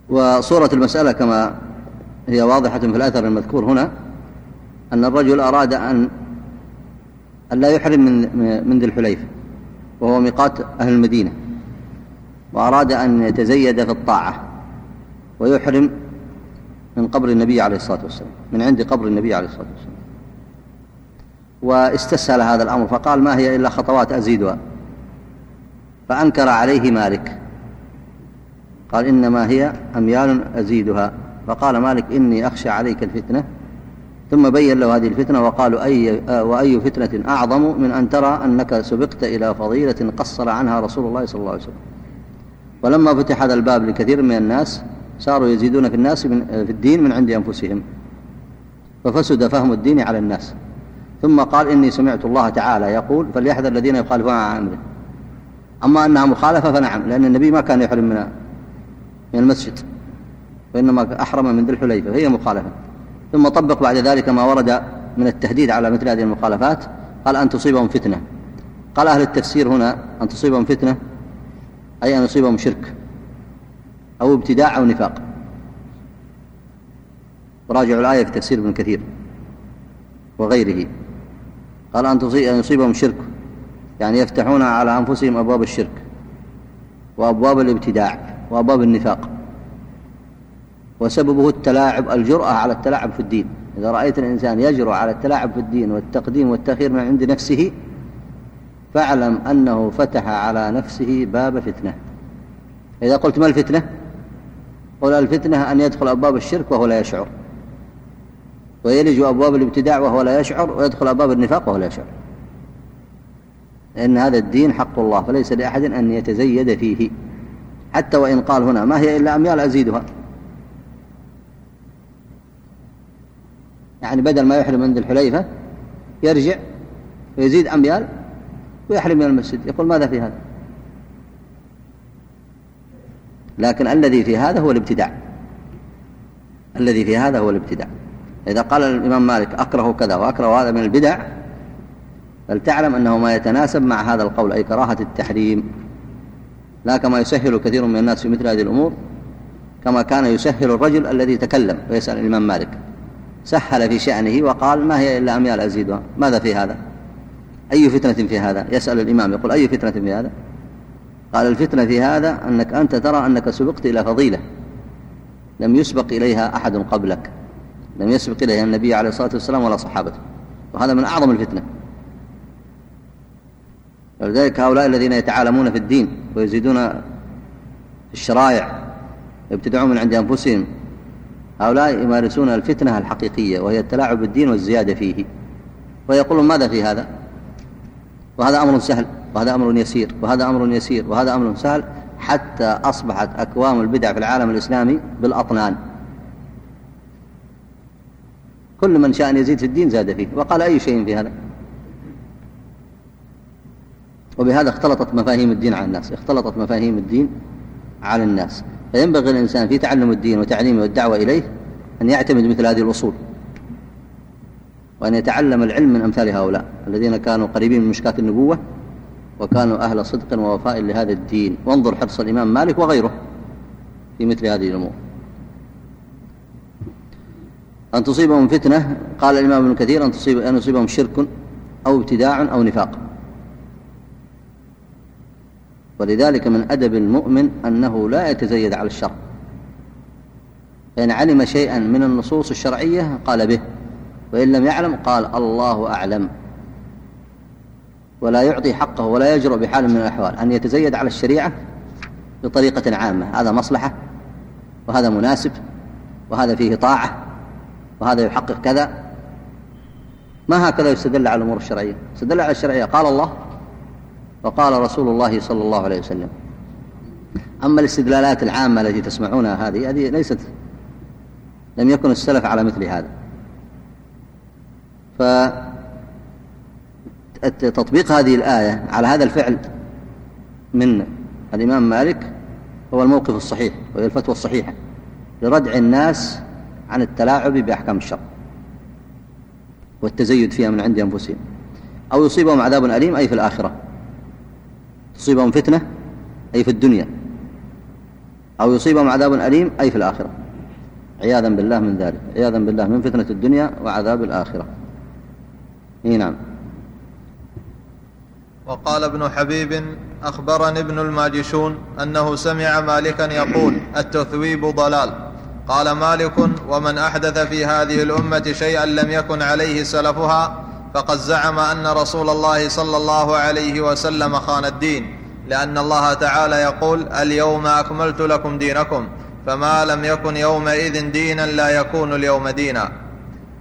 Speaker 1: وصورة المسألة كما هي واضحة في الأثر المذكور هنا أن الرجل أراد أن أن لا يحرم من من ذي الحليفة وهو ميقات أهل المدينة وأراد أن يتزيد في الطاعة ويحرم من قبر النبي عليه الصلاة والسلام من عند قبر النبي عليه الصلاة والسلام. واستسهل هذا الأمر فقال ما هي إلا خطوات أزيدها فأنكر عليه مالك. قال إنما هي أميال أزيدها. فقال مالك إني أخشى عليك الفتنة. ثم بين له هذه الفتنة وقالوا أي وأي فتنة أعظم من أن ترى أنك سبقت إلى فضيلة قصر عنها رسول الله صلى الله عليه وسلم. ولما فتح هذا الباب لكثير من الناس صاروا يزيدون في الناس من في الدين من عند أنفسهم. ففسد فهم الدين على الناس. ثم قال إني سمعت الله تعالى يقول فليحذر الذين يخالفون عن أمره. أما أنها مخالفة فنعم لأن النبي ما كان يحرم من من المسجد وإنما أحرم من ذي الحليفة فهي مخالفة. ثم طبق بعد ذلك ما ورد من التهديد على مثل هذه المخالفات قال أن تصيبهم فتنة. قال أهل التفسير هنا أن تصيبهم فتنة أي أن يصيبهم شرك أو ابتداع أو نفاق. وراجعوا الآية في تفسير ابن كثير وغيره. قال أن يصيبهم شرك يعني يفتحون على أنفسهم أبواب الشرك وأبواب الابتداع. وأبواب النفاق. وسببه التلاعب الجرأة على التلاعب في الدين. إذا رأيت الإنسان يجرؤ على التلاعب في الدين والتقديم والتأخير من عند نفسه فاعلم أنه فتح على نفسه باب فتنة. إذا قلت ما الفتنة؟ قل الفتنة أن يدخل أبواب الشرك وهو لا يشعر. ويلج أبواب الابتداع وهو لا يشعر ويدخل أبواب النفاق وهو لا يشعر. لأن هذا الدين حق الله فليس لأحد أن يتزيد فيه. حتى وإن قال هنا ما هي إلا أميال أزيدها. يعني بدل ما يحرم عند الحليفة يرجع ويزيد أميال ويحرم من المسجد. يقول ماذا في هذا؟ لكن الذي في هذا هو الابتداع. الذي في هذا هو الابتداع. إذا قال الإمام مالك أكره كذا وأكره هذا من البدع فلتعلم أنه ما يتناسب مع هذا القول أي كراهة التحريم. لا كما يسهل كثير من الناس في مثل هذه الأمور كما كان يسهل الرجل الذي تكلم ويسأل الإمام مالك. سهل في شأنه وقال ما هي إلا أميال أزيدها. ماذا في هذا؟ أي فتنة في هذا؟ يسأل الإمام يقول أي فتنة في هذا؟ قال الفتنة في هذا أنك أنت ترى أنك سبقت إلى فضيلة. لم يسبق إليها أحد قبلك. لم يسبق إليها النبي عليه الصلاة والسلام ولا صحابته. وهذا من أعظم الفتنة. ولذلك هؤلاء الذين يتعالمون في الدين ويزيدون الشرائع يبتدعون من عند أنفسهم هؤلاء يمارسون الفتنة الحقيقية وهي التلاعب بالدين والزيادة فيه. ويقولون ماذا في هذا؟ وهذا أمر سهل وهذا أمر يسير وهذا أمر يسير وهذا أمر سهل حتى أصبحت أكوام البدع في العالم الإسلامي بالأطنان. كل من شاء أن يزيد في الدين زاد فيه. وقال أي شيء في هذا؟ وبهذا اختلطت مفاهيم الدين على الناس اختلطت مفاهيم الدين على الناس. فينبغي الإنسان في تعلم الدين وتعليمه والدعوة إليه أن يعتمد مثل هذه الأصول وأن يتعلم العلم من أمثال هؤلاء الذين كانوا قريبين من مشكاة النبوة وكانوا أهل صدق ووفاء لهذا الدين. وانظر حرص الإمام مالك وغيره في مثل هذه الأمور. أن تصيبهم فتنة قال الإمام ابن كثير أن, تصيب أن يصيبهم شرك أو ابتداع أو نفاق. ولذلك من أدب المؤمن أنه لا يتزيد على الشر. فإن علم شيئا من النصوص الشرعية قال به وإن لم يعلم قال الله أعلم. ولا يعطي حقه ولا يجرؤ بحال من الأحوال. أن يتزيد على الشريعة بطريقة عامة. هذا مصلحة وهذا مناسب وهذا فيه طاعة وهذا يحقق كذا. ما هكذا يستدل على الأمور الشرعية؟ يستدل على الشرعية. قال الله وقال رسول الله صلى الله عليه وسلم أما الاستدلالات العامة التي تسمعونها هذه هذه ليست لم يكن السلف على مثل هذا. فتطبيق هذه الآية على هذا الفعل من الإمام مالك هو الموقف الصحيح وهي الفتوى الصحيحة لردع الناس عن التلاعب بأحكام الشرع والتزيد فيها من عند أنفسهم. أو يصيبهم عذاب أليم أي في الآخرة. تصيبهم فتنة أي في الدنيا أو يصيبهم عذاب أليم أي في الآخرة. عياذا بالله من ذلك عياذا بالله من فتنة الدنيا وعذاب الآخرة. إي نعم.
Speaker 2: وقال ابن حبيب أخبرني ابن الماجشون أنه سمع مالكا يقول التثويب ضلال. قال مالك ومن أحدث في هذه الأمة شيئا لم يكن عليه سلفها فقد زعم أن رسول الله صلى الله عليه وسلم خان الدين لأن الله تعالى يقول اليوم أكملت لكم دينكم فما لم يكن يومئذ دينا لا يكون اليوم دينا.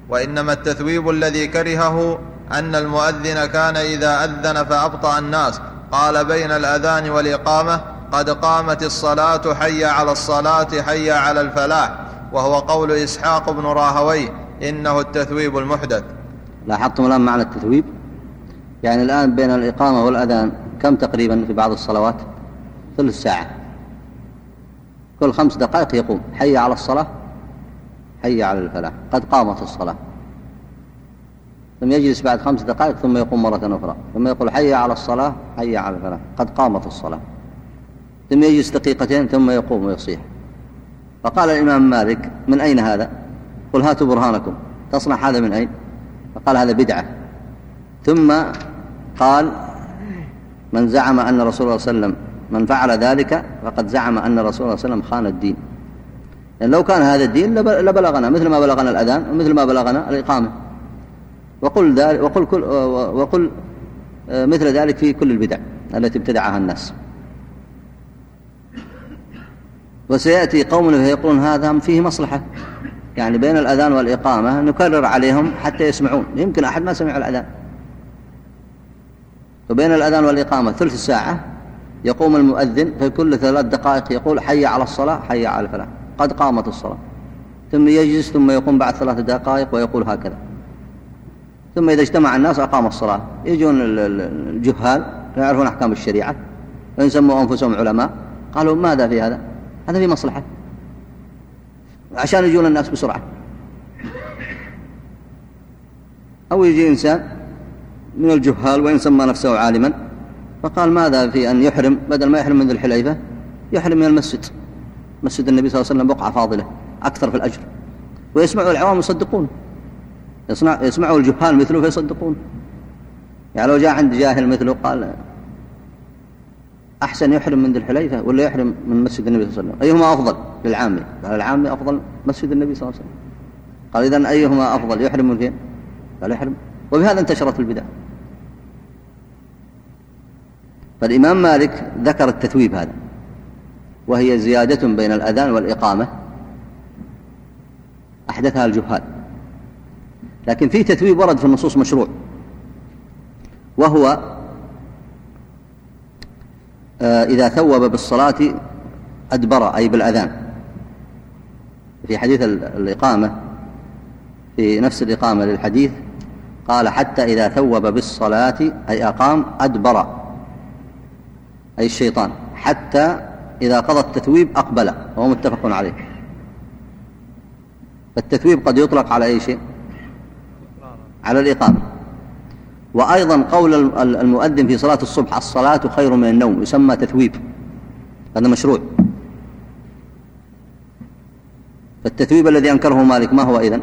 Speaker 2: وإنما التثويب الذي كرهه أن المؤذن كان إذا أذن فأبطأ الناس. قال بين الأذان والإقامة قد قامت الصلاة حي على الصلاة حي على الفلاح. وهو قول إسحاق بن راهوي إنه التثويب المحدث.
Speaker 1: لاحظتم الآن معنى التثويب يعني الآن بين الإقامة والأذان كم تقريبا في بعض الصلوات؟ ثلث ساعة. كل خمس دقائق يقوم. حي على الصلاة حي على الفلاح. قد قامت الصلاة. ثم يجلس بعد خمس دقائق ثم يقوم مرة أخرى. ثم يقول حي على الصلاة حي على الفلاح. قد قامت الصلاة. ثم يجلس دقيقتين ثم يقوم ويصيح. فقال الإمام مالك من أين هذا؟ قل هاتوا برهانكم. تصنع هذا من أين؟ فقال هذا بدعة. ثم قال من زعم أن رسول الله صلى الله عليه وسلم من فعل ذلك فقد زعم أن رسول الله صلى الله عليه وسلم خان الدين. لأن لو كان هذا الدين لبلغنا مثل ما بلغنا الأذان ومثل ما بلغنا الإقامة. وقل, ذلك وقل, كل وقل مثل ذلك في كل البدع التي ابتدعها الناس. وسيأتي قوم فيقولون هذا فيه مصلحة. يعني بين الأذان والإقامة نكرر عليهم حتى يسمعون. يمكن أحد ما سمع الأذان. وبين الأذان والإقامة ثلث ساعة يقوم المؤذن في كل ثلاث دقائق يقول حي على الصلاة حي على الفلاح. قد قامت الصلاة. ثم يجلس ثم يقوم بعد ثلاث دقائق ويقول هكذا. ثم إذا اجتمع الناس أقام الصلاة. يجون الجهال لا يعرفون أحكام الشريعة ويسموا أنفسهم علماء. قالوا ماذا في هذا؟ هذا في مصلحة. عشان يجون الناس بسرعة. أو يجي إنسان من الجهال وإن سمى نفسه عالما فقال ماذا في أن يحرم بدل ما يحرم من ذي الحليفة يحرم من المسجد. مسجد النبي صلى الله عليه وسلم بقعة فاضلة أكثر في الأجر. ويسمعوا العوام يصدقون. يسمعوا الجهال مثله فيصدقون. يعني لو جاء عند جاهل مثله قال أحسن يحرم من ذي الحليفة ولا يحرم من مسجد النبي صلى الله عليه وسلم؟ أيهما أفضل للعامي؟ قال العامي أفضل مسجد النبي صلى الله عليه وسلم. قال إذن أيهما أفضل؟ يحرم من فين؟ قال يحرم. وبهذا انتشرت البدع. فالإمام مالك ذكر التثويب هذا. وهي زيادة بين الأذان والإقامة. أحدثها الجهال. لكن في تثويب ورد في النصوص مشروع. وهو إذا ثوب بالصلاة أدبر أي بالأذان. في حديث الإقامة في نفس الإقامة للحديث قال حتى إذا ثوب بالصلاة أي أقام أدبر. أي الشيطان. حتى إذا قضى التثويب أقبل وهو متفق عليه. فالتثويب قد يطلق على أي شيء؟ على الإقامة. وأيضا قول المؤذن في صلاة الصبح الصلاة خير من النوم يسمى تثويب. هذا مشروع. فالتثويب الذي أنكره مالك ما هو إذن؟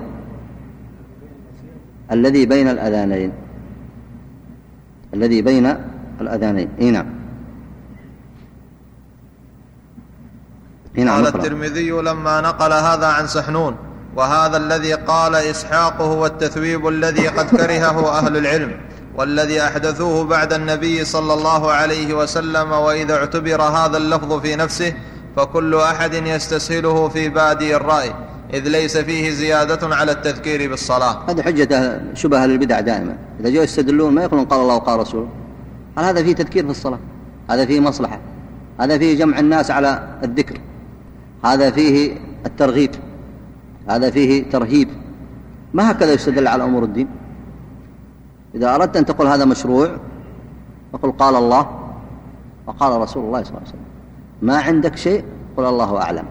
Speaker 1: الذي بين الأذانين. الذي بين الأذانين. إيه نعم.
Speaker 2: قال الترمذي لما نقل هذا عن سحنون وهذا الذي قال إسحاق هو التثويب الذي قد كرهه أهل العلم. والذي أحدثوه بعد النبي صلى الله عليه وسلم وإذا اعتبر هذا اللفظ في نفسه فكل أحد يستسهله في بادي الرأي إذ ليس فيه زيادة على التذكير بالصلاة.
Speaker 1: هذه حجة شبه للبدع دائما. إذا جاءوا يستدلون ما يقولون قال الله وقال رسوله. قال هذا فيه تذكير في الصلاة؟ هذا فيه مصلحة. هذا فيه جمع الناس على الذكر. هذا فيه الترغيب. هذا فيه ترهيب. ما هكذا يستدل على أمور الدين؟ إذا أردت أن تقول هذا مشروع فقل قال الله وقال رسول الله صلى الله عليه وسلم. ما عندك شيء قل الله أعلم.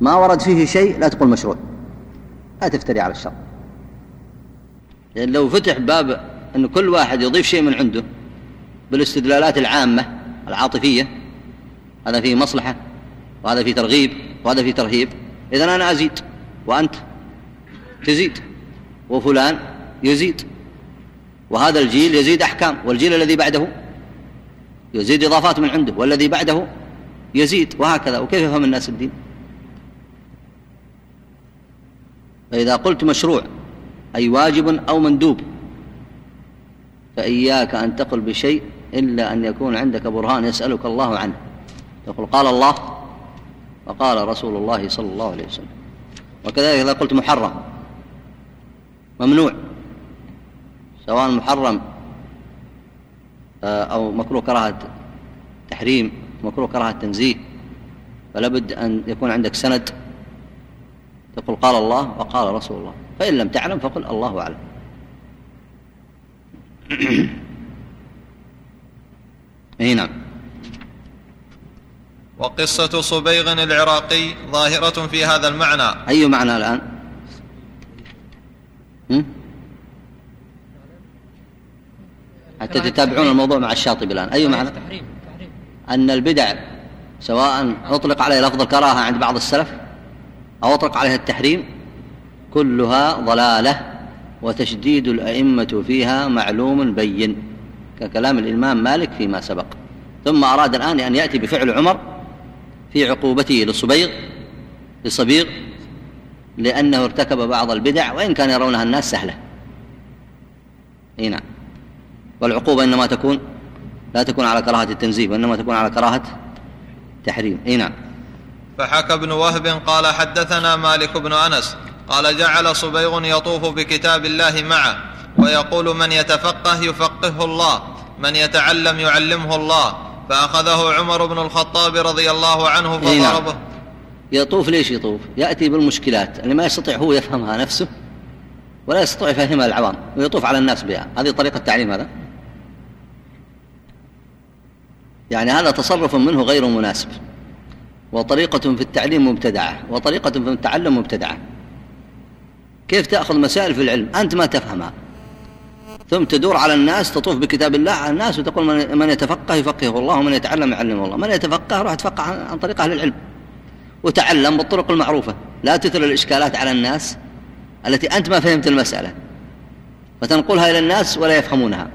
Speaker 1: ما ورد فيه شيء لا تقول مشروع. لا تفتري على الشر. لأن لو فتح باب أن كل واحد يضيف شيء من عنده بالاستدلالات العامة العاطفية هذا فيه مصلحة وهذا فيه ترغيب وهذا فيه ترهيب إذن أنا أزيد وأنت تزيد وفلان يزيد. وهذا الجيل يزيد أحكام والجيل الذي بعده يزيد إضافات من عنده والذي بعده يزيد وهكذا. وكيف يفهم الناس الدين؟ فإذا قلت مشروع أي واجب أو مندوب فإياك أن تقل بشيء إلا أن يكون عندك برهان يسألك الله عنه. تقول قال الله وقال رسول الله صلى الله عليه وسلم. وكذلك إذا قلت محرم ممنوع سواء محرم آه، أو مكروه كراهة تحريم مكروه كراهة تنزيه. فلا بد أن يكون عندك سند تقول قال الله وقال رسول الله. فإن لم تعلم فقل الله أعلم. اي نعم.
Speaker 2: وقصة صبيغ العراقي ظاهرة في هذا المعنى.
Speaker 1: أي معنى الآن؟ حتى تتابعون الموضوع مع الشاطبي الآن. أي معنى أن البدع سواء أطلق عليه لفظ الكراهة عند بعض السلف أو أطلق عليها التحريم كلها ضلالة وتشديد الأئمة فيها معلوم بين ككلام الإمام مالك فيما سبق. ثم أراد الآن أن يأتي بفعل عمر في عقوبته للصبيغ للصبيغ لأنه ارتكب بعض البدع وإن كان يرونها الناس سهلة. أي نعم. والعقوبة إنما تكون لا تكون على كراهة التنزيه وإنما تكون على كراهة تحريم. إي نعم.
Speaker 2: فحكى ابن وهب قال حدثنا مالك بن أنس قال جعل صبيغ يطوف بكتاب الله معه ويقول من يتفقه يفقهه الله من يتعلم يعلمه الله. فأخذه عمر بن الخطاب رضي الله عنه نعم. فضربه.
Speaker 1: يطوف ليش يطوف؟ يأتي بالمشكلات اللي ما يستطيع هو يفهمها نفسه ولا يستطيع يفهمها العوام ويطوف على الناس بها. هذه طريقة التعليم هذا. يعني هذا تصرف منه غير مناسب. وطريقة في التعليم مبتدعة وطريقة في التعلم مبتدعة. كيف تأخذ مسائل في العلم؟ أنت ما تفهمها. ثم تدور على الناس تطوف بكتاب الله على الناس وتقول من يتفقه يفقهه الله ومن يتعلم يعلمه الله. من يتفقه روح تفقه عن طريق أهل العلم. وتعلم بالطرق المعروفة. لا تثر الإشكالات على الناس التي أنت ما فهمت المسألة. فتنقلها إلى الناس ولا يفهمونها.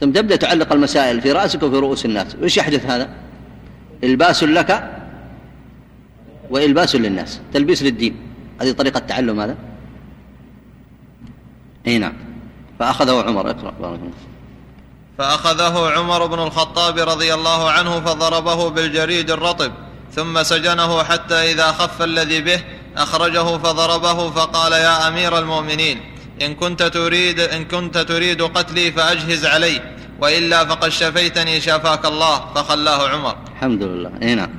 Speaker 1: ثم تبدأ تعلق المسائل في رأسك وفي رؤوس الناس. وإيش يحدث هذا؟ إلباس لك وإلباس للناس. تلبيس للدين. هذه طريقة تعلم هذا. إي نعم. فأخذه عمر. اقرأ. بارك الله
Speaker 2: فأخذه عمر بن الخطاب رضي الله عنه فضربه بالجريد الرطب ثم سجنه حتى إذا خف الذي به أخرجه فضربه فقال يا أمير المؤمنين إن كنت تريد إن كنت تريد قتلي فأجهز علي وإلا فقد شفيتني شفاك الله فخلاه عمر.
Speaker 1: الحمد لله. اي نعم.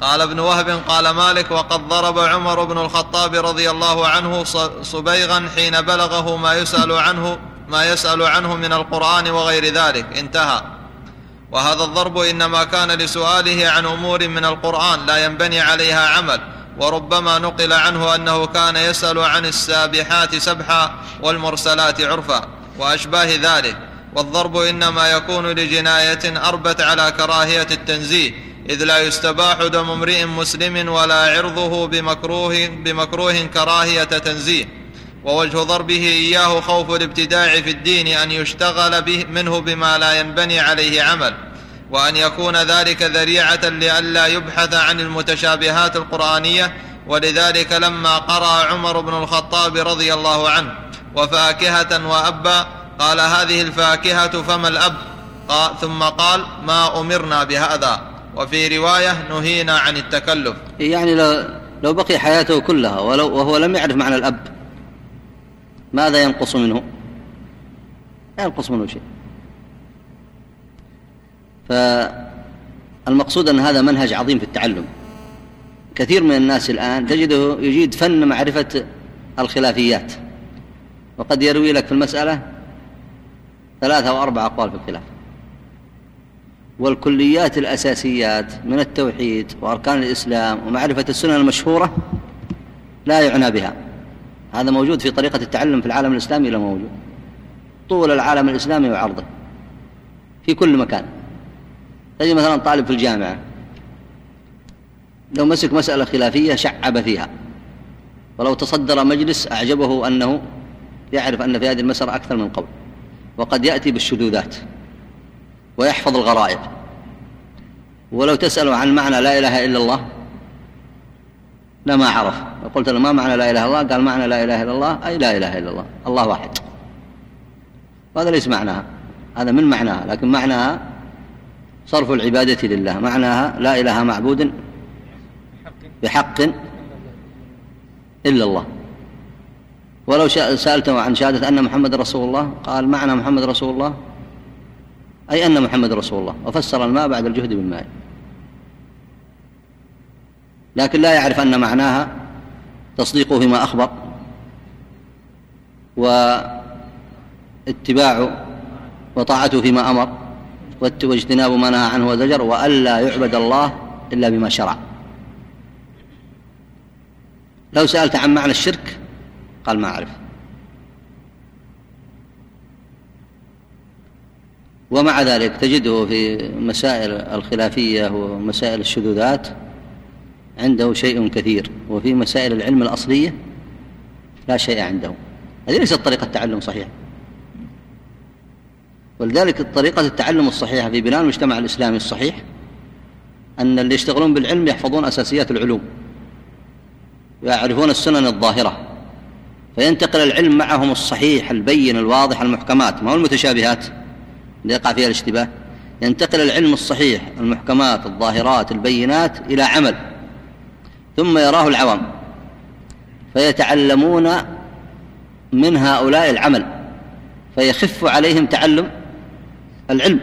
Speaker 2: قال ابن وهب قال مالك وقد ضرب عمر بن الخطاب رضي الله عنه صبيغا حين بلغه ما يسأل عنه ما يسأل عنه من القرآن وغير ذلك. انتهى. وهذا الضرب إنما كان لسؤاله عن أمور من القرآن لا ينبني عليها عمل. وربما نقل عنه أنه كان يسأل عن السابحات سبحا والمرسلات عرفا وأشباه ذلك والضرب إنما يكون لجناية أربت على كراهية التنزيه إذ لا يستباح دم امرئ مسلم ولا عرضه بمكروه, بمكروه كراهية تنزيه. ووجه ضربه إياه خوف الابتداع في الدين أن يشتغل به منه بما لا ينبني عليه عمل. وأن يكون ذلك ذريعة لئلا يبحث عن المتشابهات القرآنية ولذلك لما قرأ عمر بن الخطاب رضي الله عنه وفاكهة وأبا قال هذه الفاكهة فما الأب؟ قال ثم قال ما أمرنا بهذا. وفي رواية نهينا عن التكلف.
Speaker 1: يعني لو, لو بقي حياته كلها ولو وهو لم يعرف معنى الأب ماذا ينقص منه؟ لا ينقص منه شيء. فالمقصود أن هذا منهج عظيم في التعلم. كثير من الناس الآن تجده يجيد فن معرفة الخلافيات. وقد يروي لك في المسألة ثلاثة أو أربع أقوال في الخلاف. والكليات الأساسيات من التوحيد وأركان الإسلام ومعرفة السنن المشهورة لا يعنى بها. هذا موجود في طريقة التعلم في العالم الإسلامي لا موجود. طول العالم الإسلامي وعرضه في كل مكان. تجد مثلا طالب في الجامعة لو مسك مسألة خلافية شعب فيها ولو تصدر مجلس أعجبه أنه يعرف أن في هذه المسألة أكثر من قول وقد يأتي بالشذوذات ويحفظ الغرائب. ولو تسأل عن معنى لا إله إلا الله لما عرف. قلت له ما معنى لا إله إلا الله؟ قال معنى لا إله إلا الله أي لا إله إلا الله الله واحد. وهذا ليس معناها هذا من معناها لكن معناها صرف العبادة لله. معناها لا إله معبود بحق إلا الله. ولو سألته عن شهادة أن محمد رسول الله قال معنى محمد رسول الله؟ أي أن محمد رسول الله. وفسر الماء بعد الجهد بالماء. لكن لا يعرف أن معناها تصديقه فيما أخبر واتباع وطاعته فيما أمر. واجتناب ما نهى عنه وزجر وألا يعبد الله إلا بما شرع. لو سألت عن معنى الشرك قال ما أعرف. ومع ذلك تجده في مسائل الخلافية ومسائل الشذوذات عنده شيء كثير وفي مسائل العلم الأصلية لا شيء عنده. هذه ليست طريقة تعلم صحيحة ولذلك طريقة التعلم الصحيحة في بناء المجتمع الإسلامي الصحيح أن اللي يشتغلون بالعلم يحفظون أساسيات العلوم ويعرفون السنن الظاهرة فينتقل العلم معهم الصحيح البين الواضح المحكمات ما هو المتشابهات؟ يقع فيها الاشتباه. ينتقل العلم الصحيح المحكمات الظاهرات البينات إلى عمل ثم يراه العوام فيتعلمون من هؤلاء العمل فيخف عليهم تعلم العلم.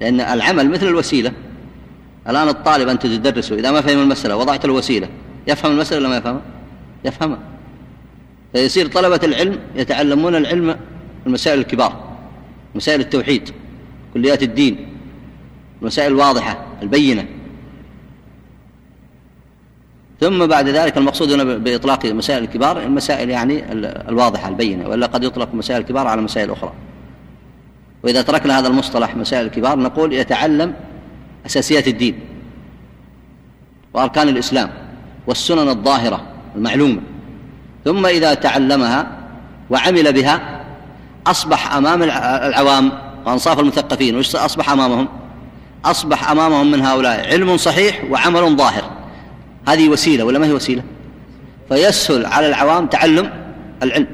Speaker 1: لأن العمل مثل الوسيلة. الآن الطالب أنت تدرسه إذا ما فهم المسألة وضعت الوسيلة. يفهم المسألة ولا ما يفهمها؟ يفهمها. فيصير طلبة العلم يتعلمون العلم المسائل الكبار مسائل التوحيد كليات الدين المسائل الواضحة البينة. ثم بعد ذلك المقصود هنا بإطلاق مسائل الكبار المسائل يعني الواضحة البينة. وإلا قد يطلق مسائل الكبار على مسائل أخرى. وإذا تركنا هذا المصطلح مسائل الكبار نقول يتعلم أساسيات الدين وأركان الإسلام والسنن الظاهرة المعلومة ثم إذا تعلمها وعمل بها أصبح أمام العوام وأنصاف المثقفين. وش أصبح أمامهم؟ أصبح أمامهم من هؤلاء علم صحيح وعمل ظاهر. هذه وسيلة ولا ما هي وسيلة؟ فيسهل على العوام تعلم العلم.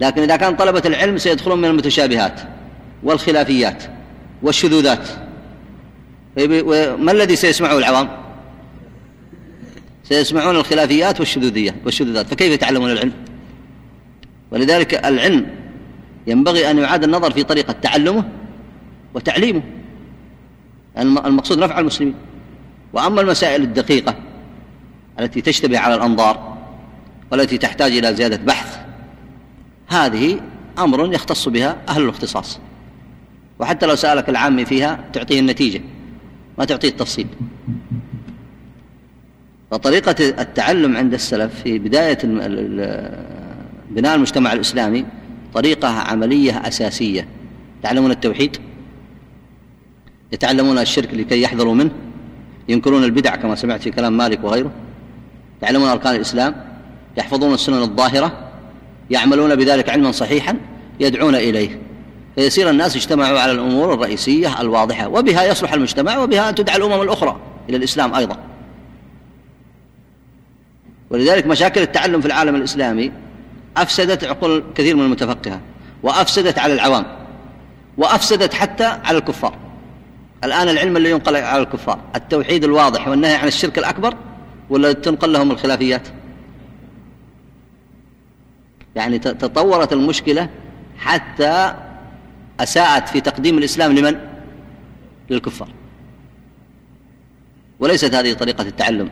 Speaker 1: لكن إذا كان طلبة العلم سيدخلون من المتشابهات والخلافيات والشذوذات. ما الذي سيسمعه العوام؟ سيسمعون الخلافيات والشذوذيات والشذوذات فكيف يتعلمون العلم؟ ولذلك العلم ينبغي أن يعاد النظر في طريقة تعلمه وتعليمه. المقصود نفع المسلمين. وأما المسائل الدقيقة التي تشتبه على الأنظار والتي تحتاج إلى زيادة بحث هذه أمر يختص بها أهل الاختصاص. وحتى لو سألك العامي فيها تعطيه النتيجة ما تعطيه التفصيل. فطريقة التعلم عند السلف في بداية بناء المجتمع الإسلامي طريقة عملية أساسية. يتعلمون التوحيد يتعلمون الشرك لكي يحذروا منه ينكرون البدع كما سمعت في كلام مالك وغيره يعلمون أركان الإسلام يحفظون السنن الظاهرة يعملون بذلك علما صحيحا يدعون إليه. فيصير الناس اجتمعوا على الأمور الرئيسية الواضحة وبها يصلح المجتمع وبها تدعى الأمم الأخرى إلى الإسلام أيضا. ولذلك مشاكل التعلم في العالم الإسلامي أفسدت عقول كثير من المتفقهة وأفسدت على العوام وأفسدت حتى على الكفار. الآن العلم اللي ينقل على الكفار التوحيد الواضح والنهي عن الشرك الأكبر ولا تنقل لهم الخلافيات؟ يعني تطورت المشكلة حتى أساءت في تقديم الإسلام لمن؟ للكفار. وليست هذه طريقة التعلم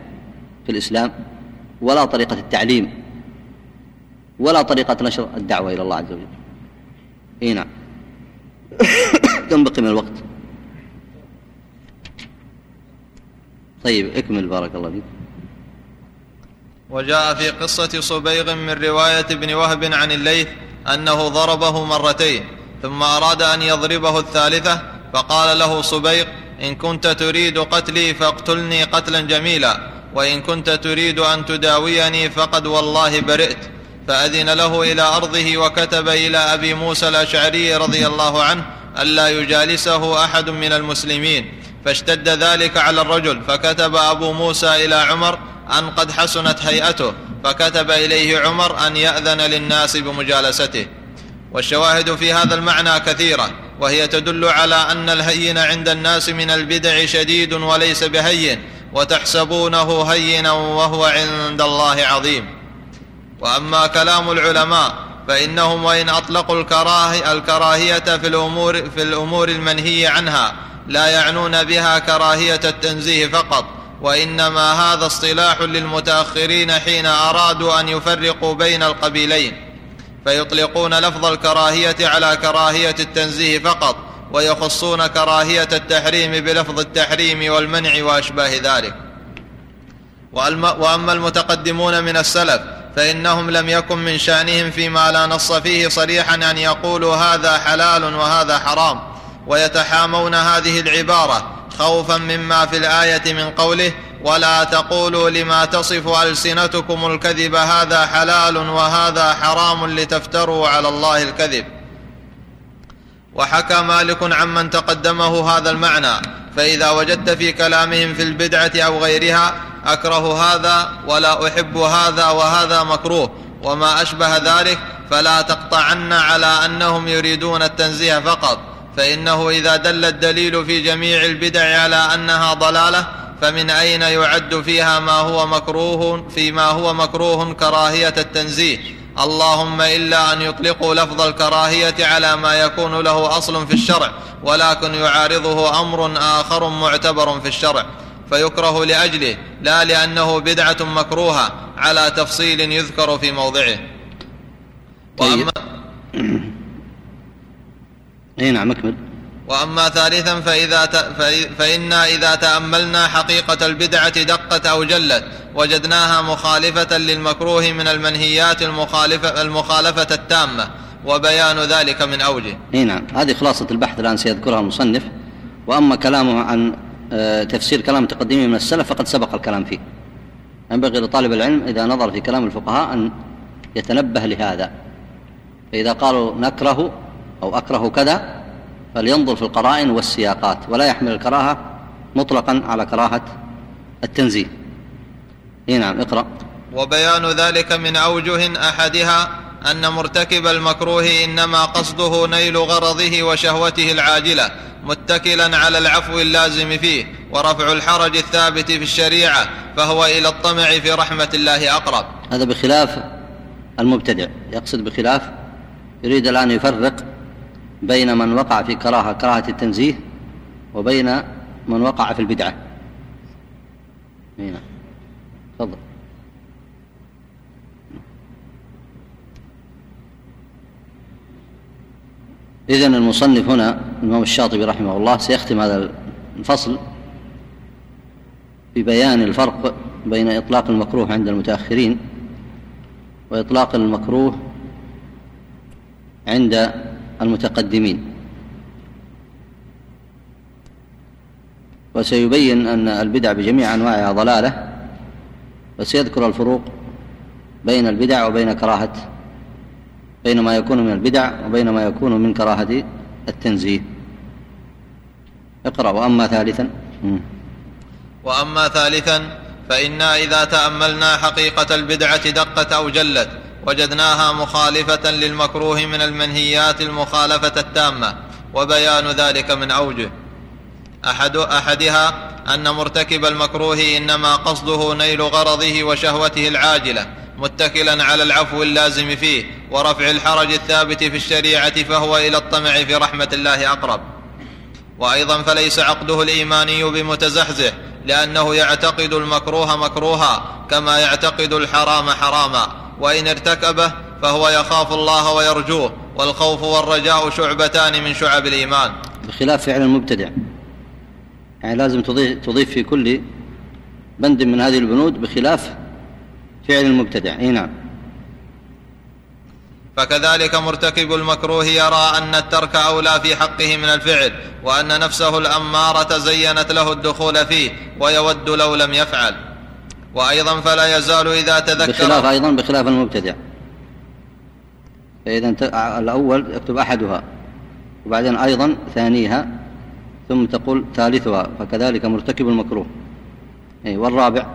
Speaker 1: في الإسلام ولا طريقة التعليم ولا طريقة نشر الدعوة إلى الله عز وجل. إي نعم. كم بقي من الوقت. طيب اكمل بارك الله فيك.
Speaker 2: وجاء في قصة صبيغ من رواية ابن وهب عن الليث أنه ضربه مرتين ثم أراد أن يضربه الثالثة فقال له صبيغ إن كنت تريد قتلي فاقتلني قتلا جميلا وإن كنت تريد أن تداويني فقد والله برئت. فأذن له إلى أرضه وكتب إلى أبي موسى الأشعري رضي الله عنه ألا يجالسه أحد من المسلمين فاشتد ذلك على الرجل فكتب أبو موسى إلى عمر أن قد حسنت هيئته فكتب إليه عمر أن يأذن للناس بمجالسته. والشواهد في هذا المعنى كثيرة وهي تدل على أن الهين عند الناس من البدع شديد وليس بهين وتحسبونه هينا وهو عند الله عظيم. وأما كلام العلماء فإنهم وإن أطلقوا الكراهي الكراهية في الأمور في الأمور المنهي عنها لا يعنون بها كراهية التنزيه فقط. وإنما هذا اصطلاح للمتأخرين حين أرادوا أن يفرقوا بين القبيلين فيطلقون لفظ الكراهية على كراهية التنزيه فقط ويخصون كراهية التحريم بلفظ التحريم والمنع وأشباه ذلك. وأما المتقدمون من السلف فإنهم لم يكن من شأنهم فيما لا نص فيه صريحا أن يقولوا هذا حلال وهذا حرام ويتحامون هذه العبارة خوفا مما في الآية من قوله ولا تقولوا لما تصف السنتكم الكذب هذا حلال وهذا حرام لتفتروا على الله الكذب. وحكى مالك عمن تقدمه هذا المعنى. فاذا وجدت في كلامهم في البدعه أو غيرها اكره هذا ولا احب هذا وهذا مكروه. وما اشبه ذلك فلا تقطعن على انهم يريدون التنزيه فقط. فإنه إذا دل الدليل في جميع البدع على أنها ضلالة فمن أين يعد فيها ما هو مكروه فيما هو مكروه كراهية التنزيه؟ اللهم إلا أن يطلقوا لفظ الكراهية على ما يكون له أصل في الشرع ولكن يعارضه أمر آخر معتبر في الشرع. فيكره لأجله لا لأنه بدعة مكروهة على تفصيل يذكر في موضعه.
Speaker 1: طيب. وأما اي نعم أكمل
Speaker 2: وأما ثالثا فإذا ت... فإنا إذا تأملنا حقيقة البدعة دقت أو جلت وجدناها مخالفة للمكروه من المنهيات المخالفه المخالفة التامة وبيان ذلك من أوجه.
Speaker 1: اي نعم هذه خلاصة البحث الآن سيذكرها المصنف وأما كلامه عن آه، تفسير كلام تقدمه من السلف فقد سبق الكلام فيه. ينبغي لطالب العلم إذا نظر في كلام الفقهاء أن يتنبه لهذا. فإذا قالوا نكره أو أكره كذا فلينظر في القرائن والسياقات ولا يحمل الكراهة مطلقا على كراهة التنزيه اي نعم اقرأ.
Speaker 2: وبيان ذلك من أوجه أحدها أن مرتكب المكروه إنما قصده نيل غرضه وشهوته العاجلة متكلا على العفو اللازم فيه ورفع الحرج الثابت في الشريعة فهو إلى الطمع في رحمة الله أقرب.
Speaker 1: هذا بخلاف المبتدع. يقصد بخلاف يريد الآن يفرق بين من وقع في كراهة كراهة التنزيه وبين من وقع في البدعة. نعم تفضل. إذن المصنف هنا الإمام الشاطبي رحمه الله سيختم هذا الفصل ببيان الفرق بين إطلاق المكروه عند المتأخرين وإطلاق المكروه عند المتقدمين. وسيبين أن البدع بجميع أنواعها ضلالة وسيذكر الفروق بين البدع وبين كراهة بين ما يكون من البدع وبين ما يكون من كراهة التنزيه. اقرأ وأما ثالثا.
Speaker 2: وأما ثالثا فإنا إذا تأملنا حقيقة البدعة دقت أو جلت وجدناها مخالفة للمكروه من المنهيات المخالفة التامة وبيان ذلك من أوجه. أحد أحدها أن مرتكب المكروه إنما قصده نيل غرضه وشهوته العاجلة متكلا على العفو اللازم فيه ورفع الحرج الثابت في الشريعة فهو إلى الطمع في رحمة الله أقرب. وأيضا فليس عقده الإيماني بمتزحزح لأنه يعتقد المكروه مكروها كما يعتقد الحرام حراما. وإن ارتكبه فهو يخاف الله ويرجوه والخوف والرجاء شعبتان من شعب الإيمان.
Speaker 1: بخلاف فعل المبتدع. يعني لازم تضيف, تضيف في كل بند من هذه البنود بخلاف فعل المبتدع. إي نعم.
Speaker 2: فكذلك مرتكب المكروه يرى أن الترك أولى في حقه من الفعل وأن نفسه الأمارة زينت له الدخول فيه ويود لو لم يفعل. وأيضا فلا يزال إذا تذكر.
Speaker 1: بخلاف أيضا بخلاف المبتدع. فاذا الأول اكتب أحدها وبعدين أيضا ثانيها ثم تقول ثالثها فكذلك مرتكب المكروه. أي والرابع.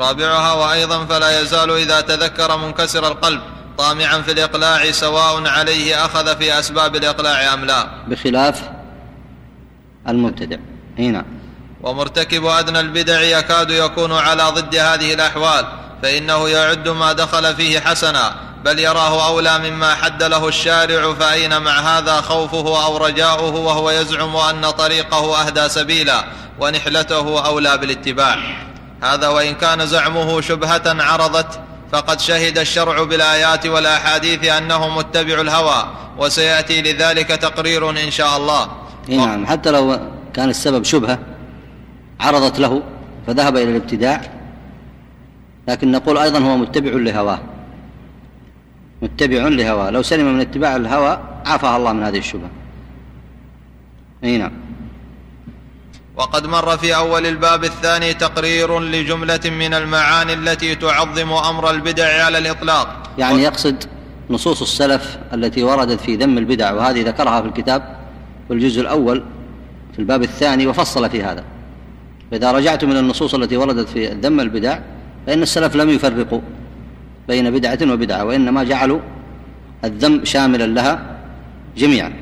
Speaker 2: رابعها وأيضا فلا يزال إذا تذكر منكسر القلب طامعا في الإقلاع سواء عليه أخذ في أسباب الإقلاع أم لا.
Speaker 1: بخلاف المبتدع. هنا.
Speaker 2: ومرتكب أدنى البدع يكاد يكون على ضد هذه الأحوال فإنه يعد ما دخل فيه حسنا بل يراه أولى مما حد له الشارع فأين مع هذا خوفه أو رجاؤه وهو يزعم أن طريقه أهدى سبيلا ونحلته أولى بالاتباع. هذا وإن كان زعمه شبهة عرضت فقد شهد الشرع بالآيات والأحاديث أنه متبع الهوى وسيأتي لذلك تقرير إن شاء الله.
Speaker 1: نعم حتى لو كان السبب شبهة عرضت له فذهب إلى الابتداع. لكن نقول أيضا هو متبع لهواه. متبع لهواه. لو سلم من اتباع الهوى عافاه الله من هذه الشبهة. أي نعم.
Speaker 2: وقد مر في أول الباب الثاني تقرير لجملة من المعاني التي تعظم أمر البدع على الإطلاق.
Speaker 1: يعني يقصد نصوص السلف التي وردت في ذم البدع وهذه ذكرها في الكتاب في الجزء الأول في الباب الثاني وفصل في هذا. فإذا رجعت من النصوص التي وردت في ذم البدع فإن السلف لم يفرقوا بين بدعة وبدعة وإنما جعلوا الذنب شاملا لها جميعا.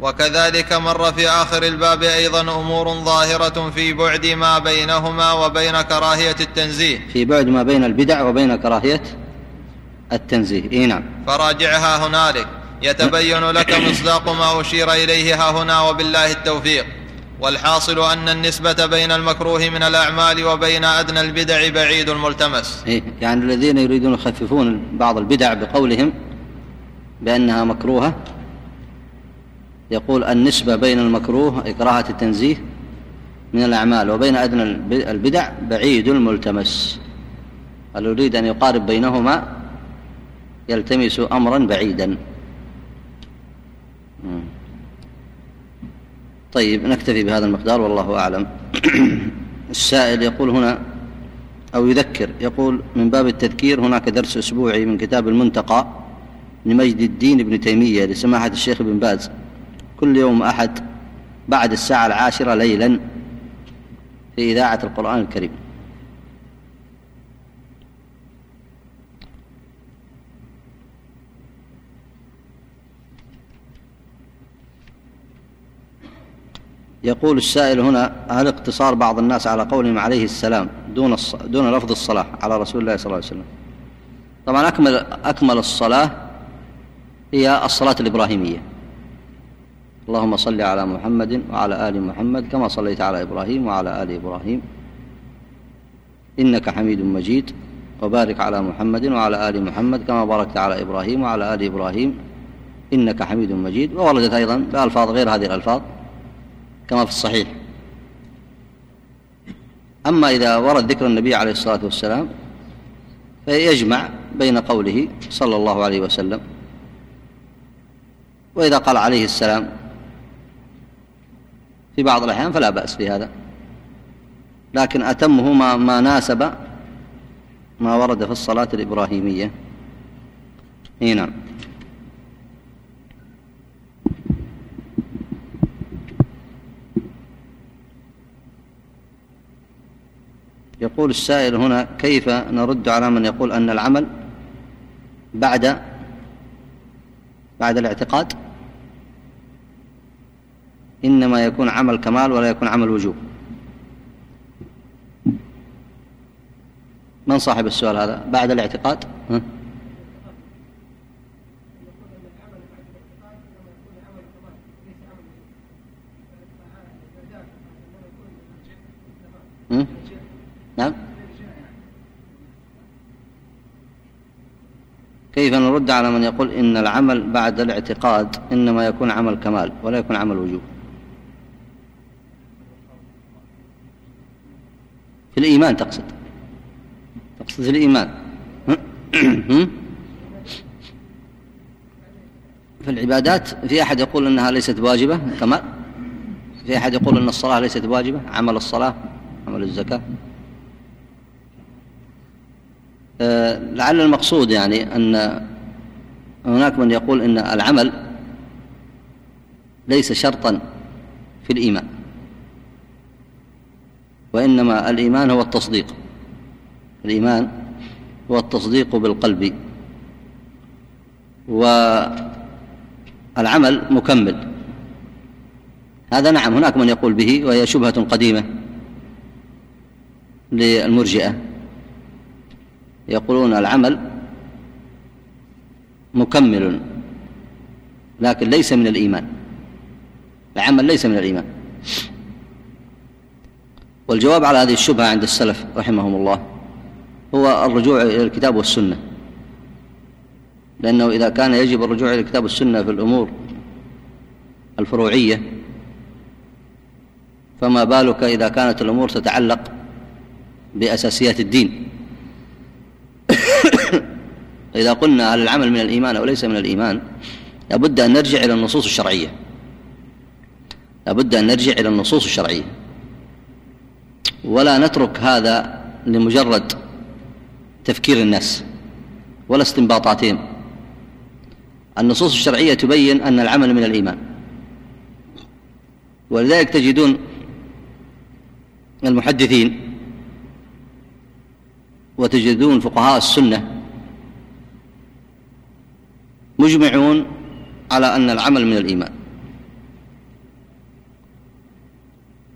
Speaker 2: وكذلك مر في آخر الباب أيضا أمور ظاهرة في بعد ما بينهما وبين كراهية التنزيه.
Speaker 1: في بعد ما بين البدع وبين كراهية التنزيه. إيه نعم.
Speaker 2: فراجعها هنالك. يتبين لك مصداق ما أشير إليه ها هنا وبالله التوفيق. والحاصل أن النسبة بين المكروه من الأعمال وبين أدنى البدع بعيد الملتمس
Speaker 1: إيه يعني الذين يريدون يخففون بعض البدع بقولهم بأنها مكروهة يقول النسبة بين المكروه إكراهة التنزيه من الأعمال وبين أدنى البدع بعيد الملتمس اللي يريد أن يقارب بينهما؟ يلتمس أمرا بعيدا. طيب نكتفي بهذا المقدار والله أعلم. السائل يقول هنا أو يذكر يقول من باب التذكير هناك درس أسبوعي من كتاب المنتقى لمجد الدين ابن تيمية لسماحة الشيخ ابن باز. كل يوم أحد بعد الساعة العاشرة ليلا في إذاعة القرآن الكريم. يقول السائل هنا هل اقتصار بعض الناس على قولهم عليه السلام دون دون لفظ الصلاة على رسول الله صلى الله عليه وسلم؟ طبعا أكمل أكمل الصلاة هي الصلاة الإبراهيمية. اللهم صل على محمد وعلى آل محمد كما صليت على إبراهيم وعلى آل إبراهيم. إنك حميد مجيد. وبارك على محمد وعلى آل محمد كما باركت على إبراهيم وعلى آل إبراهيم. إنك حميد مجيد. ووردت أيضا بألفاظ غير هذه الألفاظ. كما في الصحيح. أما إذا ورد ذكر النبي عليه الصلاة والسلام فيجمع بين قوله صلى الله عليه وسلم وإذا قال عليه السلام في بعض الأحيان فلا بأس في هذا. لكن أتمه ما, ما ناسب ما ورد في الصلاة الإبراهيمية. هنا يقول السائل هنا كيف نرد على من يقول أن العمل بعد بعد الاعتقاد؟ إنما يكون عمل كمال ولا يكون عمل وجوب. من صاحب السؤال هذا؟ بعد الاعتقاد؟ ها؟ نعم. كيف نرد على من يقول إن العمل بعد الاعتقاد إنما يكون عمل كمال ولا يكون عمل وجوب؟ في الإيمان تقصد. تقصد في الإيمان. في العبادات في أحد يقول أنها ليست واجبة كمال؟ في أحد يقول أن الصلاة ليست واجبة؟ عمل الصلاة عمل الزكاة. لعل المقصود يعني أن هناك من يقول أن العمل ليس شرطا في الإيمان وإنما الإيمان هو التصديق. الإيمان هو التصديق بالقلب والعمل مكمل. هذا نعم هناك من يقول به وهي شبهة قديمة للمرجئة. يقولون العمل مكمل لكن ليس من الإيمان. العمل ليس من الإيمان. والجواب على هذه الشبهة عند السلف رحمهم الله هو الرجوع إلى الكتاب والسنة. لأنه إذا كان يجب الرجوع إلى الكتاب والسنة في الأمور الفروعية فما بالك إذا كانت الأمور تتعلق بأساسيات الدين؟ إذا قلنا هل العمل من الإيمان أو ليس من الإيمان لابد أن نرجع إلى النصوص الشرعية. لابد أن نرجع إلى النصوص الشرعية. ولا نترك هذا لمجرد تفكير الناس ولا استنباطاتهم. النصوص الشرعية تبين أن العمل من الإيمان. ولذلك تجدون المحدثين وتجدون فقهاء السنة مجمعون على أن العمل من الإيمان.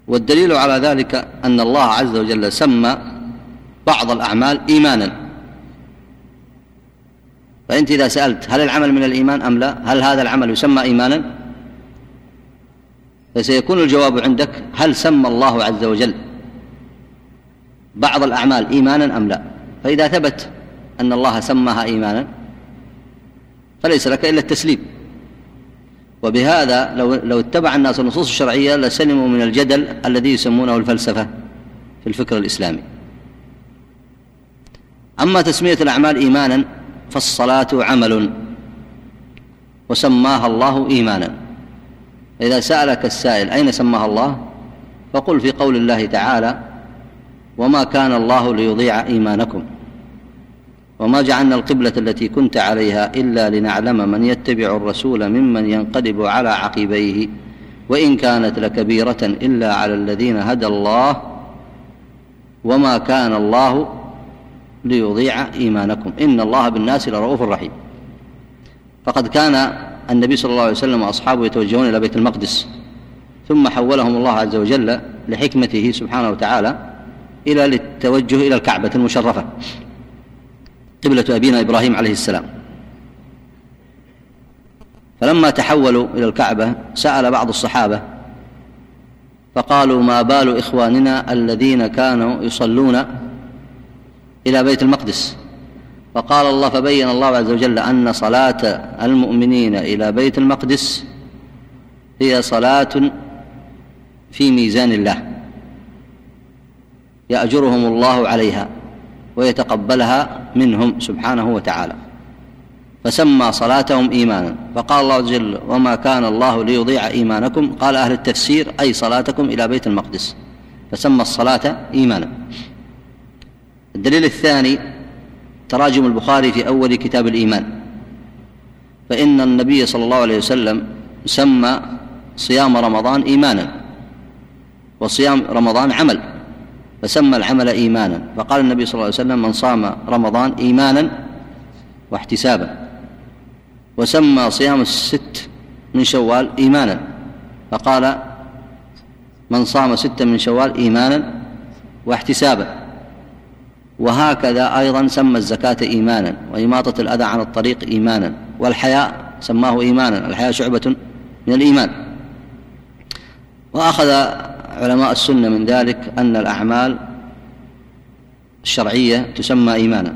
Speaker 1: والدليل على ذلك أن الله عز وجل سمى بعض الأعمال إيمانا. فأنت إذا سألت هل العمل من الإيمان أم لا هل هذا العمل يسمى إيمانا؟ فسيكون الجواب عندك هل سمى الله عز وجل بعض الأعمال إيمانا أم لا؟ فإذا ثبت أن الله سماها إيمانا فليس لك إلا التسليم. وبهذا لو, لو اتبع الناس النصوص الشرعية لسلموا من الجدل الذي يسمونه الفلسفة في الفكر الإسلامي. أما تسمية الأعمال إيمانا فالصلاة عمل وسماها الله إيمانا. إذا سألك السائل أين سماها الله؟ فقل في قول الله تعالى وما كان الله ليضيع إيمانكم. وما جعلنا القبلة التي كنت عليها إلا لنعلم من يتبع الرسول ممن ينقلب على عقبيه. وإن كانت لكبيرة إلا على الذين هدى الله. وما كان الله ليضيع إيمانكم. إن الله بالناس لرؤوف رحيم. فقد كان النبي صلى الله عليه وسلم وأصحابه يتوجهون إلى بيت المقدس. ثم حولهم الله عز وجل لحكمته سبحانه وتعالى. إلى التوجه إلى الكعبة المشرفة قبلة أبينا إبراهيم عليه السلام. فلما تحولوا إلى الكعبة سأل بعض الصحابة فقالوا ما بال إخواننا الذين كانوا يصلون إلى بيت المقدس؟ فقال الله فبين الله عز وجل أن صلاة المؤمنين إلى بيت المقدس هي صلاة في ميزان الله. يأجرهم الله عليها ويتقبلها منهم سبحانه وتعالى. فسمى صلاتهم إيمانا. فقال الله وجل وما كان الله ليضيع إيمانكم. قال أهل التفسير أي صلاتكم إلى بيت المقدس. فسمى الصلاة إيمانا. الدليل الثاني تراجم البخاري في أول كتاب الإيمان. فإن النبي صلى الله عليه وسلم سمى صيام رمضان إيمانا وصيام رمضان عمل. فسمى العمل إيمانا. فقال النبي صلى الله عليه وسلم من صام رمضان إيمانا واحتسابا. وسمى صيام الست من شوال إيمانا. فقال من صام ستا من شوال إيمانا واحتسابا. وهكذا أيضا سمى الزكاة إيمانا وإماطة الأذى عن الطريق إيمانا. والحياء سماه إيمانا الحياء شعبة من الإيمان. وأخذ علماء السنة من ذلك أن الأعمال الشرعية تسمى إيمانا.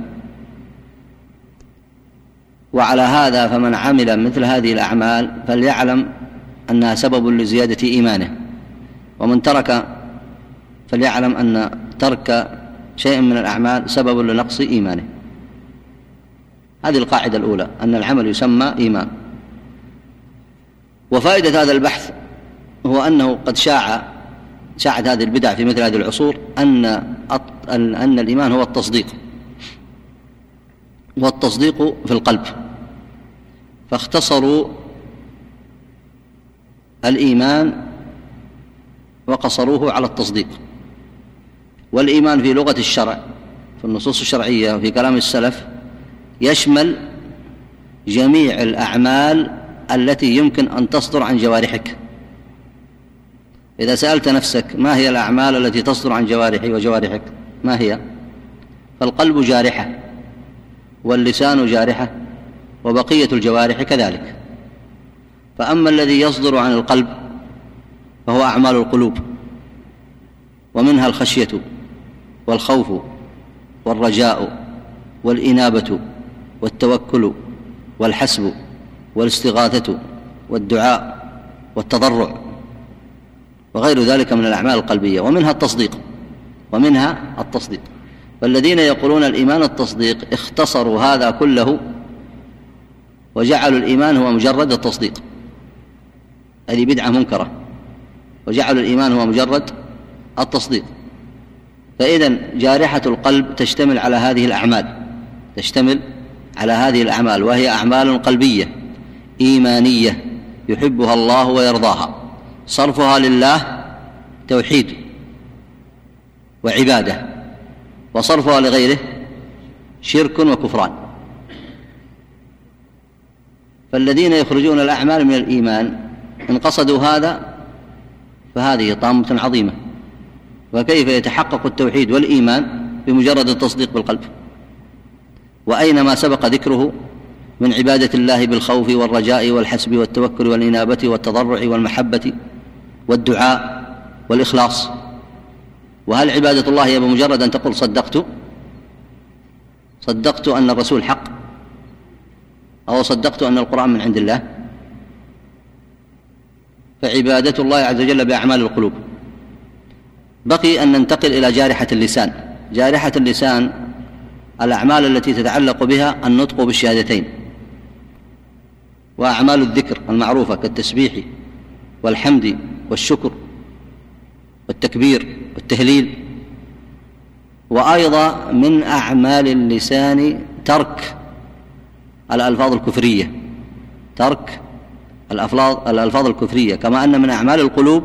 Speaker 1: وعلى هذا فمن عمل مثل هذه الأعمال فليعلم أنها سبب لزيادة إيمانه. ومن ترك فليعلم أن ترك شيء من الأعمال سبب لنقص إيمانه. هذه القاعدة الأولى أن العمل يسمى إيمان. وفائدة هذا البحث هو أنه قد شاع شاعت هذه البدع في مثل هذه العصور أن أن الإيمان هو التصديق. والتصديق في القلب. فاختصروا الإيمان وقصروه على التصديق. والإيمان في لغة الشرع في النصوص الشرعية وفي كلام السلف يشمل جميع الأعمال التي يمكن أن تصدر عن جوارحك. إذا سألت نفسك ما هي الأعمال التي تصدر عن جوارحي وجوارحك؟ ما هي؟ فالقلب جارحة واللسان جارحة وبقية الجوارح كذلك. فأما الذي يصدر عن القلب فهو أعمال القلوب ومنها الخشية والخوف والرجاء والإنابة والتوكل والحسب والاستغاثة والدعاء والتضرع. وغير ذلك من الأعمال القلبية ومنها التصديق ومنها التصديق. فالذين يقولون الإيمان التصديق اختصروا هذا كله وجعلوا الإيمان هو مجرد التصديق. هذه بدعة منكرة. وجعلوا الإيمان هو مجرد التصديق. فإذا جارحة القلب تشتمل على هذه الأعمال تشتمل على هذه الأعمال وهي أعمال قلبية إيمانية يحبها الله ويرضاها. صرفها لله توحيد وعبادة وصرفها لغيره شرك وكفران. فالذين يخرجون الأعمال من الإيمان إن قصدوا هذا فهذه طامة عظيمة. وكيف يتحقق التوحيد والإيمان؟ بمجرد التصديق بالقلب. وأين ما سبق ذكره من عبادة الله بالخوف والرجاء والحسب والتوكل والإنابة والتضرع والمحبة. والدعاء والإخلاص. وهل عبادة الله هي بمجرد أن تقول صدقت؟ صدقت أن الرسول حق؟ أو صدقت أن القرآن من عند الله؟ فعبادة الله عز وجل بأعمال القلوب. بقي أن ننتقل إلى جارحة اللسان. جارحة اللسان الأعمال التي تتعلق بها النطق بالشهادتين. وأعمال الذكر المعروفة كالتسبيح والحمد والشكر والتكبير والتهليل وأيضا من أعمال اللسان ترك الألفاظ الكفرية ترك الألفاظ الكفرية كما أن من أعمال القلوب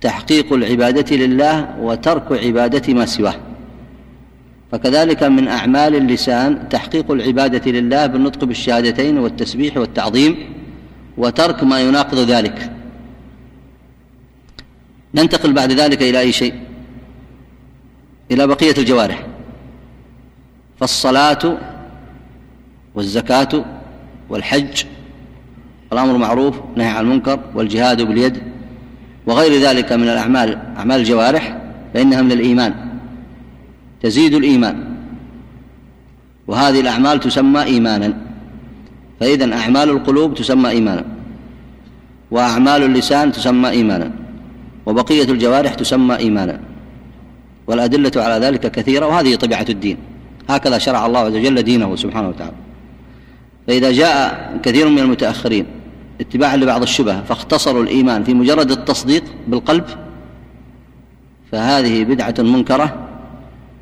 Speaker 1: تحقيق العبادة لله وترك عبادة ما سواه. فكذلك من أعمال اللسان تحقيق العبادة لله بالنطق بالشهادتين والتسبيح والتعظيم وترك ما يناقض ذلك. ننتقل بعد ذلك إلى أي شيء؟ إلى بقية الجوارح. فالصلاة والزكاة والحج والأمر معروف نهي عن المنكر والجهاد باليد وغير ذلك من الأعمال أعمال الجوارح فإنها من الإيمان. تزيد الإيمان. وهذه الأعمال تسمى إيمانا. فإذا أعمال القلوب تسمى إيمانا. وأعمال اللسان تسمى إيمانا. وبقية الجوارح تسمى إيمانا. والأدلة على ذلك كثيرة وهذه طبيعة الدين. هكذا شرع الله عز وجل دينه سبحانه وتعالى. فإذا جاء كثير من المتأخرين اتباعا لبعض الشبه فاختصروا الإيمان في مجرد التصديق بالقلب فهذه بدعة منكرة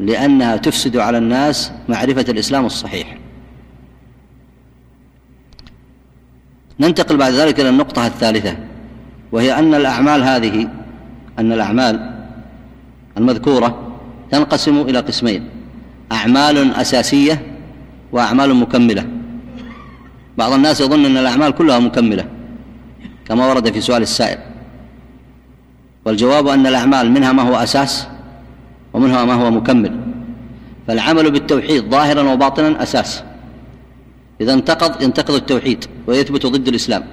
Speaker 1: لأنها تفسد على الناس معرفة الإسلام الصحيح. ننتقل بعد ذلك إلى النقطة الثالثة وهي أن الأعمال هذه أن الأعمال المذكورة تنقسم إلى قسمين أعمال أساسية وأعمال مكملة. بعض الناس يظن أن الأعمال كلها مكملة كما ورد في سؤال السائل. والجواب أن الأعمال منها ما هو أساس ومنها ما هو مكمل. فالعمل بالتوحيد ظاهرا وباطنا أساس. إذا انتقض ينتقض التوحيد ويثبت ضد الإسلام.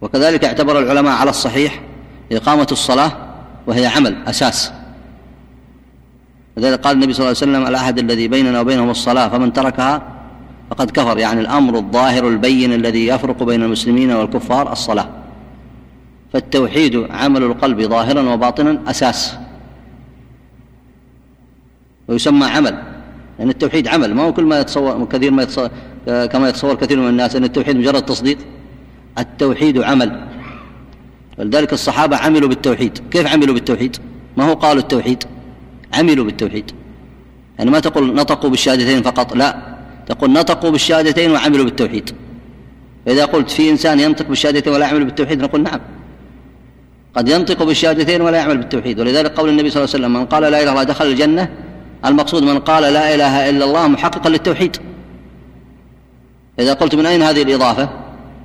Speaker 1: وكذلك اعتبر العلماء على الصحيح إقامة الصلاة وهي عمل أساس. لذلك قال النبي صلى الله عليه وسلم العهد الذي بيننا وبينهم الصلاة فمن تركها فقد كفر. يعني الأمر الظاهر البين الذي يفرق بين المسلمين والكفار الصلاة. فالتوحيد عمل القلب ظاهرا وباطنا أساس. ويسمى عمل لأن يعني التوحيد عمل. ما هو كل ما يتصور كثير ما يتصور كما يتصور كثير من الناس أن التوحيد مجرد تصديق. التوحيد عمل. ولذلك الصحابة عملوا بالتوحيد. كيف عملوا بالتوحيد؟ ما هو قالوا التوحيد؟ عملوا بالتوحيد. يعني ما تقول نطقوا بالشهادتين فقط لا. تقول نطقوا بالشهادتين وعملوا بالتوحيد. فإذا قلت في إنسان ينطق بالشهادتين ولا يعمل بالتوحيد نقول نعم. قد ينطق بالشهادتين ولا يعمل بالتوحيد. ولذلك قول النبي صلى الله عليه وسلم من قال لا إله إلا الله دخل الجنة. المقصود من قال لا إله إلا الله محققا للتوحيد. إذا قلت من أين هذه الإضافة؟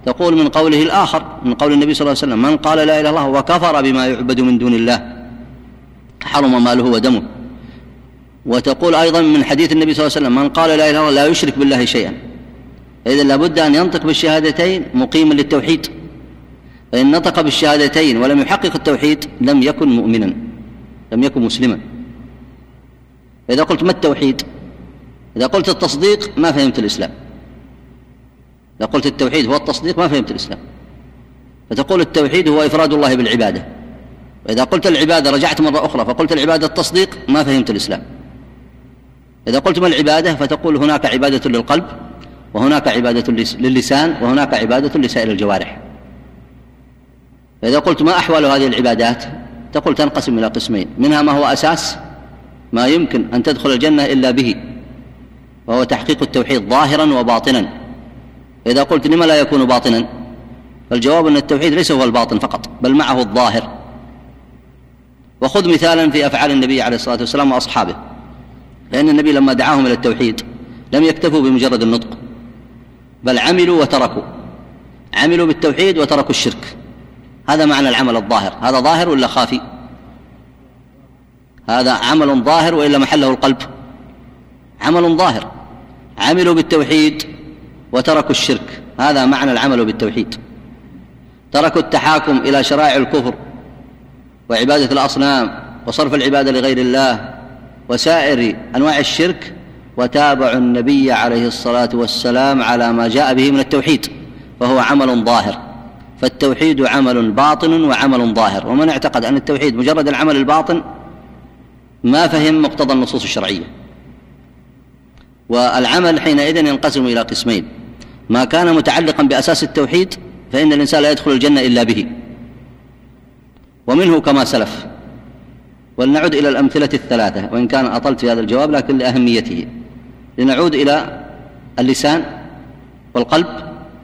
Speaker 1: تقول من قوله الآخر من قول النبي صلى الله عليه وسلم من قال لا إله إلا الله وكفر بما يعبد من دون الله. حرم ماله ودمه. وتقول أيضا من حديث النبي صلى الله عليه وسلم من قال لا إله إلا الله لا يشرك بالله شيئا. إذا لابد أن ينطق بالشهادتين مقيما للتوحيد. فإن نطق بالشهادتين ولم يحقق التوحيد لم يكن مؤمنا لم يكن مسلما. إذا قلت ما التوحيد؟ إذا قلت التصديق ما فهمت الإسلام. إذا قلت التوحيد هو التصديق ما فهمت الإسلام. فتقول التوحيد هو إفراد الله بالعبادة. وإذا قلت العبادة رجعت مرة أخرى فقلت العبادة التصديق ما فهمت الإسلام. إذا قلت ما العبادة فتقول هناك عبادة للقلب وهناك عبادة للسان وهناك عبادة لسائر الجوارح. فإذا قلت ما أحوال هذه العبادات تقول تنقسم إلى قسمين. منها ما هو أساس ما يمكن أن تدخل الجنة إلا به وهو تحقيق التوحيد ظاهرا وباطنا. إذا قلت لما لا يكون باطنا؟ فالجواب أن التوحيد ليس هو الباطن فقط بل معه الظاهر. وخذ مثالا في أفعال النبي عليه الصلاة والسلام وأصحابه. لأن النبي لما دعاهم إلى التوحيد لم يكتفوا بمجرد النطق بل عملوا وتركوا. عملوا بالتوحيد وتركوا الشرك. هذا معنى العمل الظاهر. هذا ظاهر ولا خافي؟ هذا عمل ظاهر وإلا محله القلب؟ عمل ظاهر. عملوا بالتوحيد وتركوا الشرك. هذا معنى العمل بالتوحيد. تركوا التحاكم إلى شرائع الكفر وعبادة الأصنام وصرف العبادة لغير الله وسائر أنواع الشرك وتابعوا النبي عليه الصلاة والسلام على ما جاء به من التوحيد فهو عمل ظاهر. فالتوحيد عمل باطن وعمل ظاهر. ومن اعتقد أن التوحيد مجرد العمل الباطن ما فهم مقتضى النصوص الشرعية. والعمل حينئذ ينقسم إلى قسمين. ما كان متعلقا بأساس التوحيد فإن الإنسان لا يدخل الجنة إلا به. ومنه كما سلف. ولنعود إلى الأمثلة الثلاثة وإن كان أطلت في هذا الجواب لكن لأهميته. لنعود إلى اللسان والقلب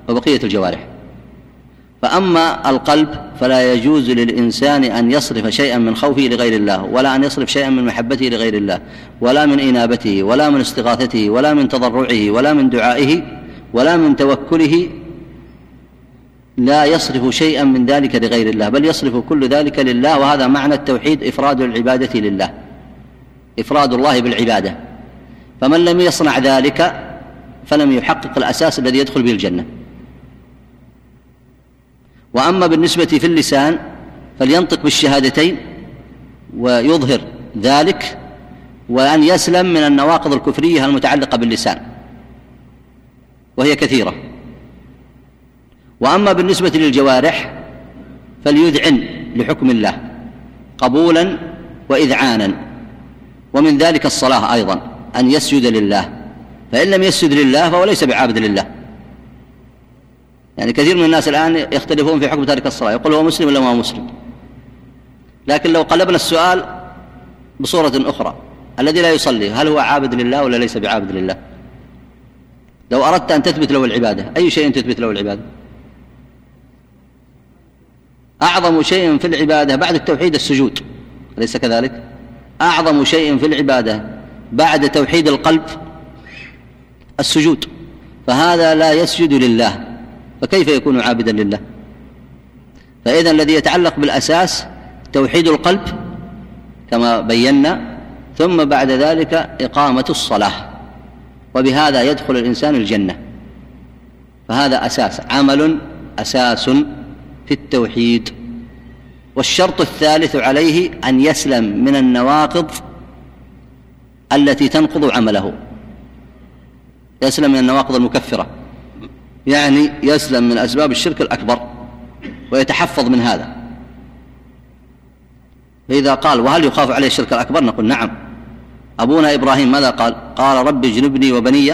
Speaker 1: وبقية الجوارح. فأما القلب فلا يجوز للإنسان أن يصرف شيئا من خوفه لغير الله ولا أن يصرف شيئا من محبته لغير الله ولا من إنابته ولا من استغاثته ولا من تضرعه ولا من دعائه ولا من توكله لا يصرف شيئا من ذلك لغير الله بل يصرف كل ذلك لله وهذا معنى التوحيد إفراد العبادة لله إفراد الله بالعبادة. فمن لم يصنع ذلك فلم يحقق الأساس الذي يدخل به الجنة. وأما بالنسبة في اللسان فلينطق بالشهادتين ويظهر ذلك وأن يسلم من النواقض الكفرية المتعلقة باللسان. وهي كثيرة. وأما بالنسبة للجوارح فليذعن لحكم الله قبولا وإذعانا. ومن ذلك الصلاة أيضا أن يسجد لله. فإن لم يسجد لله فهو ليس بعابد لله. يعني كثير من الناس الآن يختلفون في حكم تارك الصلاة. يقول هو مسلم ولا ما هو مسلم؟ لكن لو قلبنا السؤال بصورة أخرى الذي لا يصلي هل هو عابد لله ولا ليس بعابد لله؟ لو أردت أن تثبت له العبادة أي شيء تثبت له العبادة؟ أعظم شيء في العبادة بعد التوحيد السجود أليس كذلك؟ أعظم شيء في العبادة بعد توحيد القلب السجود فهذا لا يسجد لله فكيف يكون عابدا لله؟ فإذا الذي يتعلق بالأساس توحيد القلب كما بينا ثم بعد ذلك إقامة الصلاة. وبهذا يدخل الإنسان الجنة. فهذا أساس عمل أساس في التوحيد. والشرط الثالث عليه أن يسلم من النواقض التي تنقض عمله. يسلم من النواقض المكفرة. يعني يسلم من أسباب الشرك الأكبر ويتحفظ من هذا. فإذا قال وهل يخاف عليه الشرك الأكبر؟ نقول نعم. أبونا إبراهيم ماذا قال؟ قال رب اجنبني وبني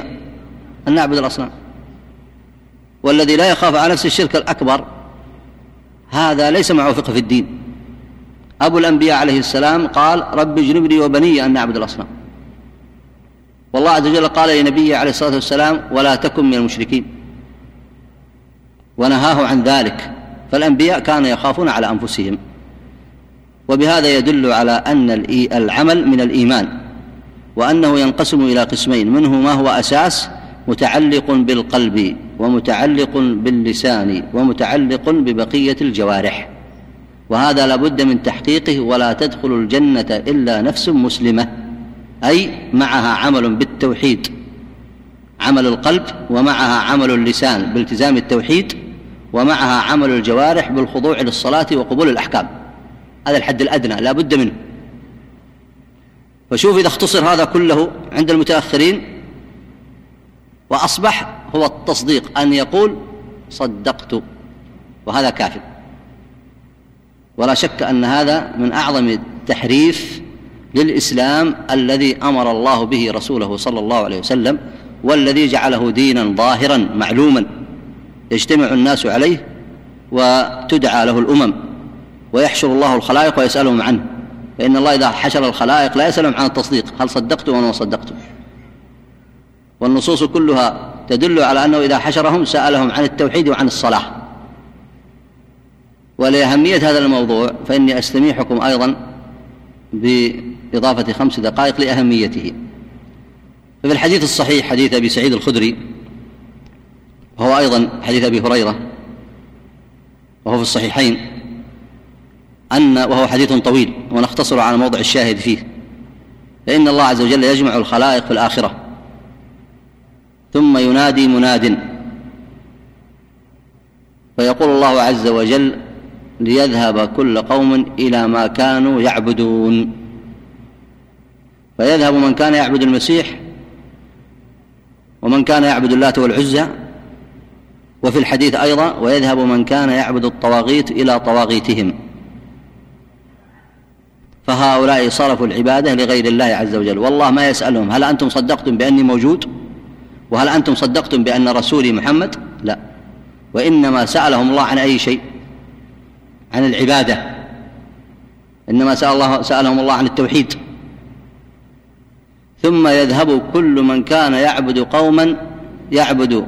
Speaker 1: أن نعبد الأصنام. والذي لا يخاف على نفسه الشرك الأكبر هذا ليس معه فقه في الدين. أبو الأنبياء عليه السلام قال رب اجنبني وبني أن نعبد الأصنام. والله عز وجل قال لنبيه عليه الصلاة والسلام ولا تكن من المشركين. ونهاه عن ذلك. فالأنبياء كانوا يخافون على أنفسهم. وبهذا يدل على أن العمل من الإيمان. وأنه ينقسم إلى قسمين منه ما هو أساس؟ متعلق بالقلب ومتعلق باللسان ومتعلق ببقية الجوارح. وهذا لابد من تحقيقه ولا تدخل الجنة إلا نفس مسلمة أي معها عمل بالتوحيد. عمل القلب ومعها عمل اللسان بالتزام التوحيد ومعها عمل الجوارح بالخضوع للصلاة وقبول الأحكام. هذا الحد الأدنى لا بد منه. فشوف إذا اختصر هذا كله عند المتأخرين. وأصبح هو التصديق أن يقول صدقت وهذا كافٍ. ولا شك أن هذا من أعظم التحريف للإسلام الذي أمر الله به رسوله صلى الله عليه وسلم والذي جعله دينا ظاهرا معلوما يجتمع الناس عليه وتدعى له الأمم ويحشر الله الخلائق ويسألهم عنه. فإن الله إذا حشر الخلائق لا يسألهم عن التصديق هل صدقتم أم صدقتم والنصوص كلها تدل على أنه إذا حشرهم سألهم عن التوحيد وعن الصلاة. ولأهمية هذا الموضوع فإني أستميحكم أيضا بإضافة خمس دقائق لأهميته. ففي الحديث الصحيح حديث أبي سعيد الخدري وهو أيضا حديث أبي هريرة وهو في الصحيحين أن وهو حديث طويل ونختصر على موضع الشاهد فيه. فإن الله عز وجل يجمع الخلائق في الآخرة. ثم ينادي مناد. فيقول الله عز وجل ليذهب كل قوم إلى ما كانوا يعبدون. فيذهب من كان يعبد المسيح ومن كان يعبد اللات والعزى. وفي الحديث أيضا ويذهب من كان يعبد الطواغيت إلى طواغيتهم. فهؤلاء صرفوا العبادة لغير الله عز وجل. والله ما يسألهم هل أنتم صدقتم بأني موجود؟ وهل أنتم صدقتم بأن رسولي محمد؟ لا. وإنما سألهم الله عن أي شيء؟ عن العبادة. إنما سأل الله سألهم الله عن التوحيد. ثم يذهب كل من كان يعبد قوما يعبد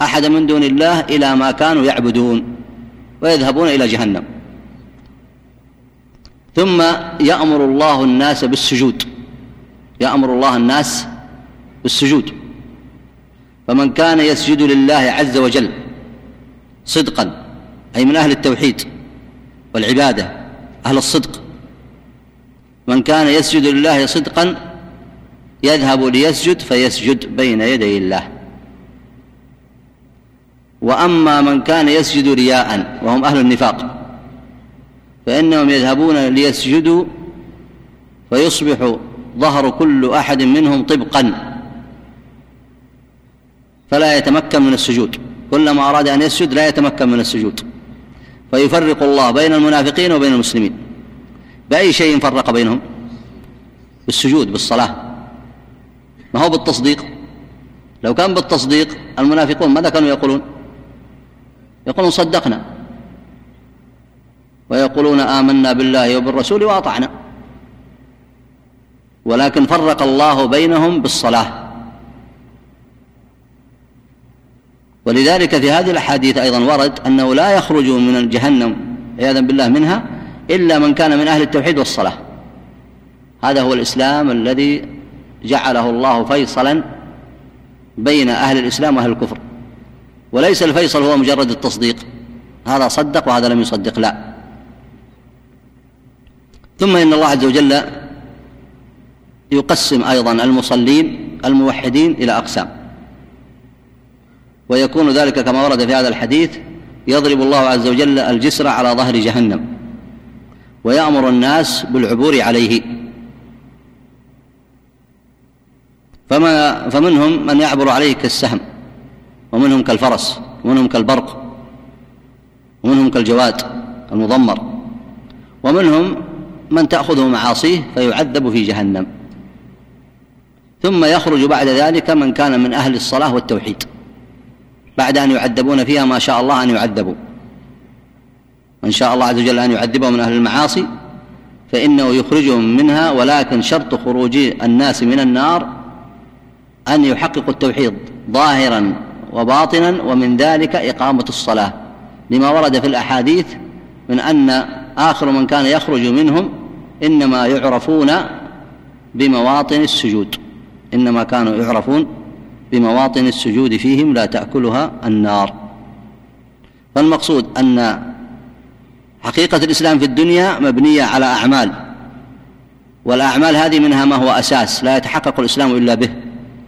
Speaker 1: أحد من دون الله إلى ما كانوا يعبدون ويذهبون إلى جهنم. ثم يأمر الله الناس بالسجود. يأمر الله الناس بالسجود. فمن كان يسجد لله عز وجل صدقا أي من أهل التوحيد والعبادة أهل الصدق. من كان يسجد لله صدقا يذهب ليسجد فيسجد بين يدي الله. وأما من كان يسجد رياء وهم أهل النفاق. فإنهم يذهبون ليسجدوا فيصبح ظهر كل أحد منهم طبقا. فلا يتمكن من السجود. كلما أراد أن يسجد لا يتمكن من السجود. فيفرق الله بين المنافقين وبين المسلمين. بأي شيء فرق بينهم؟ بالسجود بالصلاة. ما هو بالتصديق؟ لو كان بالتصديق المنافقون ماذا كانوا يقولون؟ يقولون صدقنا. ويقولون آمنا بالله وبالرسول وأطعنا. ولكن فرق الله بينهم بالصلاة. ولذلك في هذه الأحاديث أيضا ورد أنه لا يخرج من جهنم عياذا بالله منها إلا من كان من أهل التوحيد والصلاة. هذا هو الإسلام الذي جعله الله فيصلا بين أهل الإسلام وأهل الكفر. وليس الفيصل هو مجرد التصديق. هذا صدق وهذا لم يصدق لا. ثم إن الله عز وجل يقسم أيضا المصلين الموحدين إلى أقسام. ويكون ذلك كما ورد في هذا الحديث يضرب الله عز وجل الجسر على ظهر جهنم ويأمر الناس بالعبور عليه. فما فمنهم من يعبر عليه كالسهم ومنهم كالفرس ومنهم كالبرق ومنهم كالجواد المضمر ومنهم من تأخذه معاصيه فيعذب في جهنم. ثم يخرج بعد ذلك من كان من أهل الصلاة والتوحيد بعد أن يعذبون فيها ما شاء الله أن يعذبوا. من شاء الله عز وجل أن يعذبهم من أهل المعاصي فإنه يخرجهم منها ولكن شرط خروج الناس من النار أن يحققوا التوحيد ظاهرا وباطنا ومن ذلك إقامة الصلاة. لما ورد في الأحاديث من أن آخر من كان يخرج منهم إنما يعرفون بمواطن السجود. إنما كانوا يعرفون بمواطن السجود فيهم لا تأكلها النار. فالمقصود أن حقيقة الإسلام في الدنيا مبنية على أعمال. والأعمال هذه منها ما هو أساس. لا يتحقق الإسلام إلا به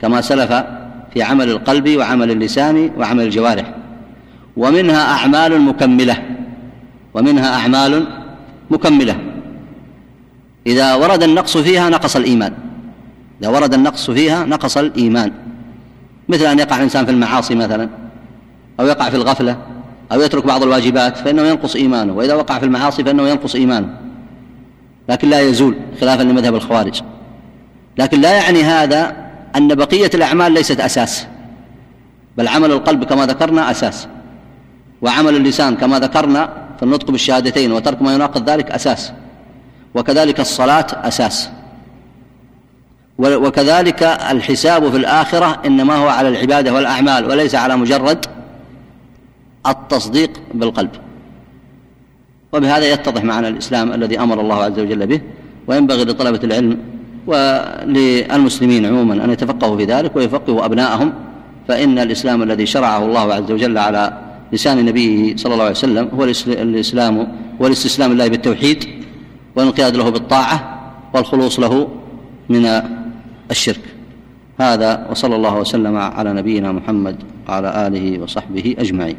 Speaker 1: كما سلف في عمل القلب وعمل اللسان وعمل الجوارح. ومنها أعمال مكملة. ومنها أعمال مكملة. إذا ورد النقص فيها نقص الإيمان. إذا ورد النقص فيها نقص الإيمان. مثل أن يقع الإنسان في المعاصي مثلا أو يقع في الغفلة أو يترك بعض الواجبات فإنه ينقص إيمانه. وإذا وقع في المعاصي فإنه ينقص إيمانه. لكن لا يزول خلافا لمذهب الخوارج. لكن لا يعني هذا أن بقية الأعمال ليست أساس بل عمل القلب كما ذكرنا أساس وعمل اللسان كما ذكرنا في النطق بالشهادتين وترك ما يناقض ذلك أساس. وكذلك الصلاة أساس. وكذلك الحساب في الآخرة إنما هو على العبادة والأعمال وليس على مجرد التصديق بالقلب. وبهذا يتضح معنى الإسلام الذي أمر الله عز وجل به وينبغي لطلبة العلم وللمسلمين عموما أن يتفقهوا في ذلك ويفقهوا أبناءهم فإن الإسلام الذي شرعه الله عز وجل على لسان نبيه صلى الله عليه وسلم هو الإسلام هو الاستسلام لله بالتوحيد. والانقياد له بالطاعة والخلوص له من الشرك. هذا وصلى الله وسلم على نبينا محمد وعلى آله وصحبه أجمعين.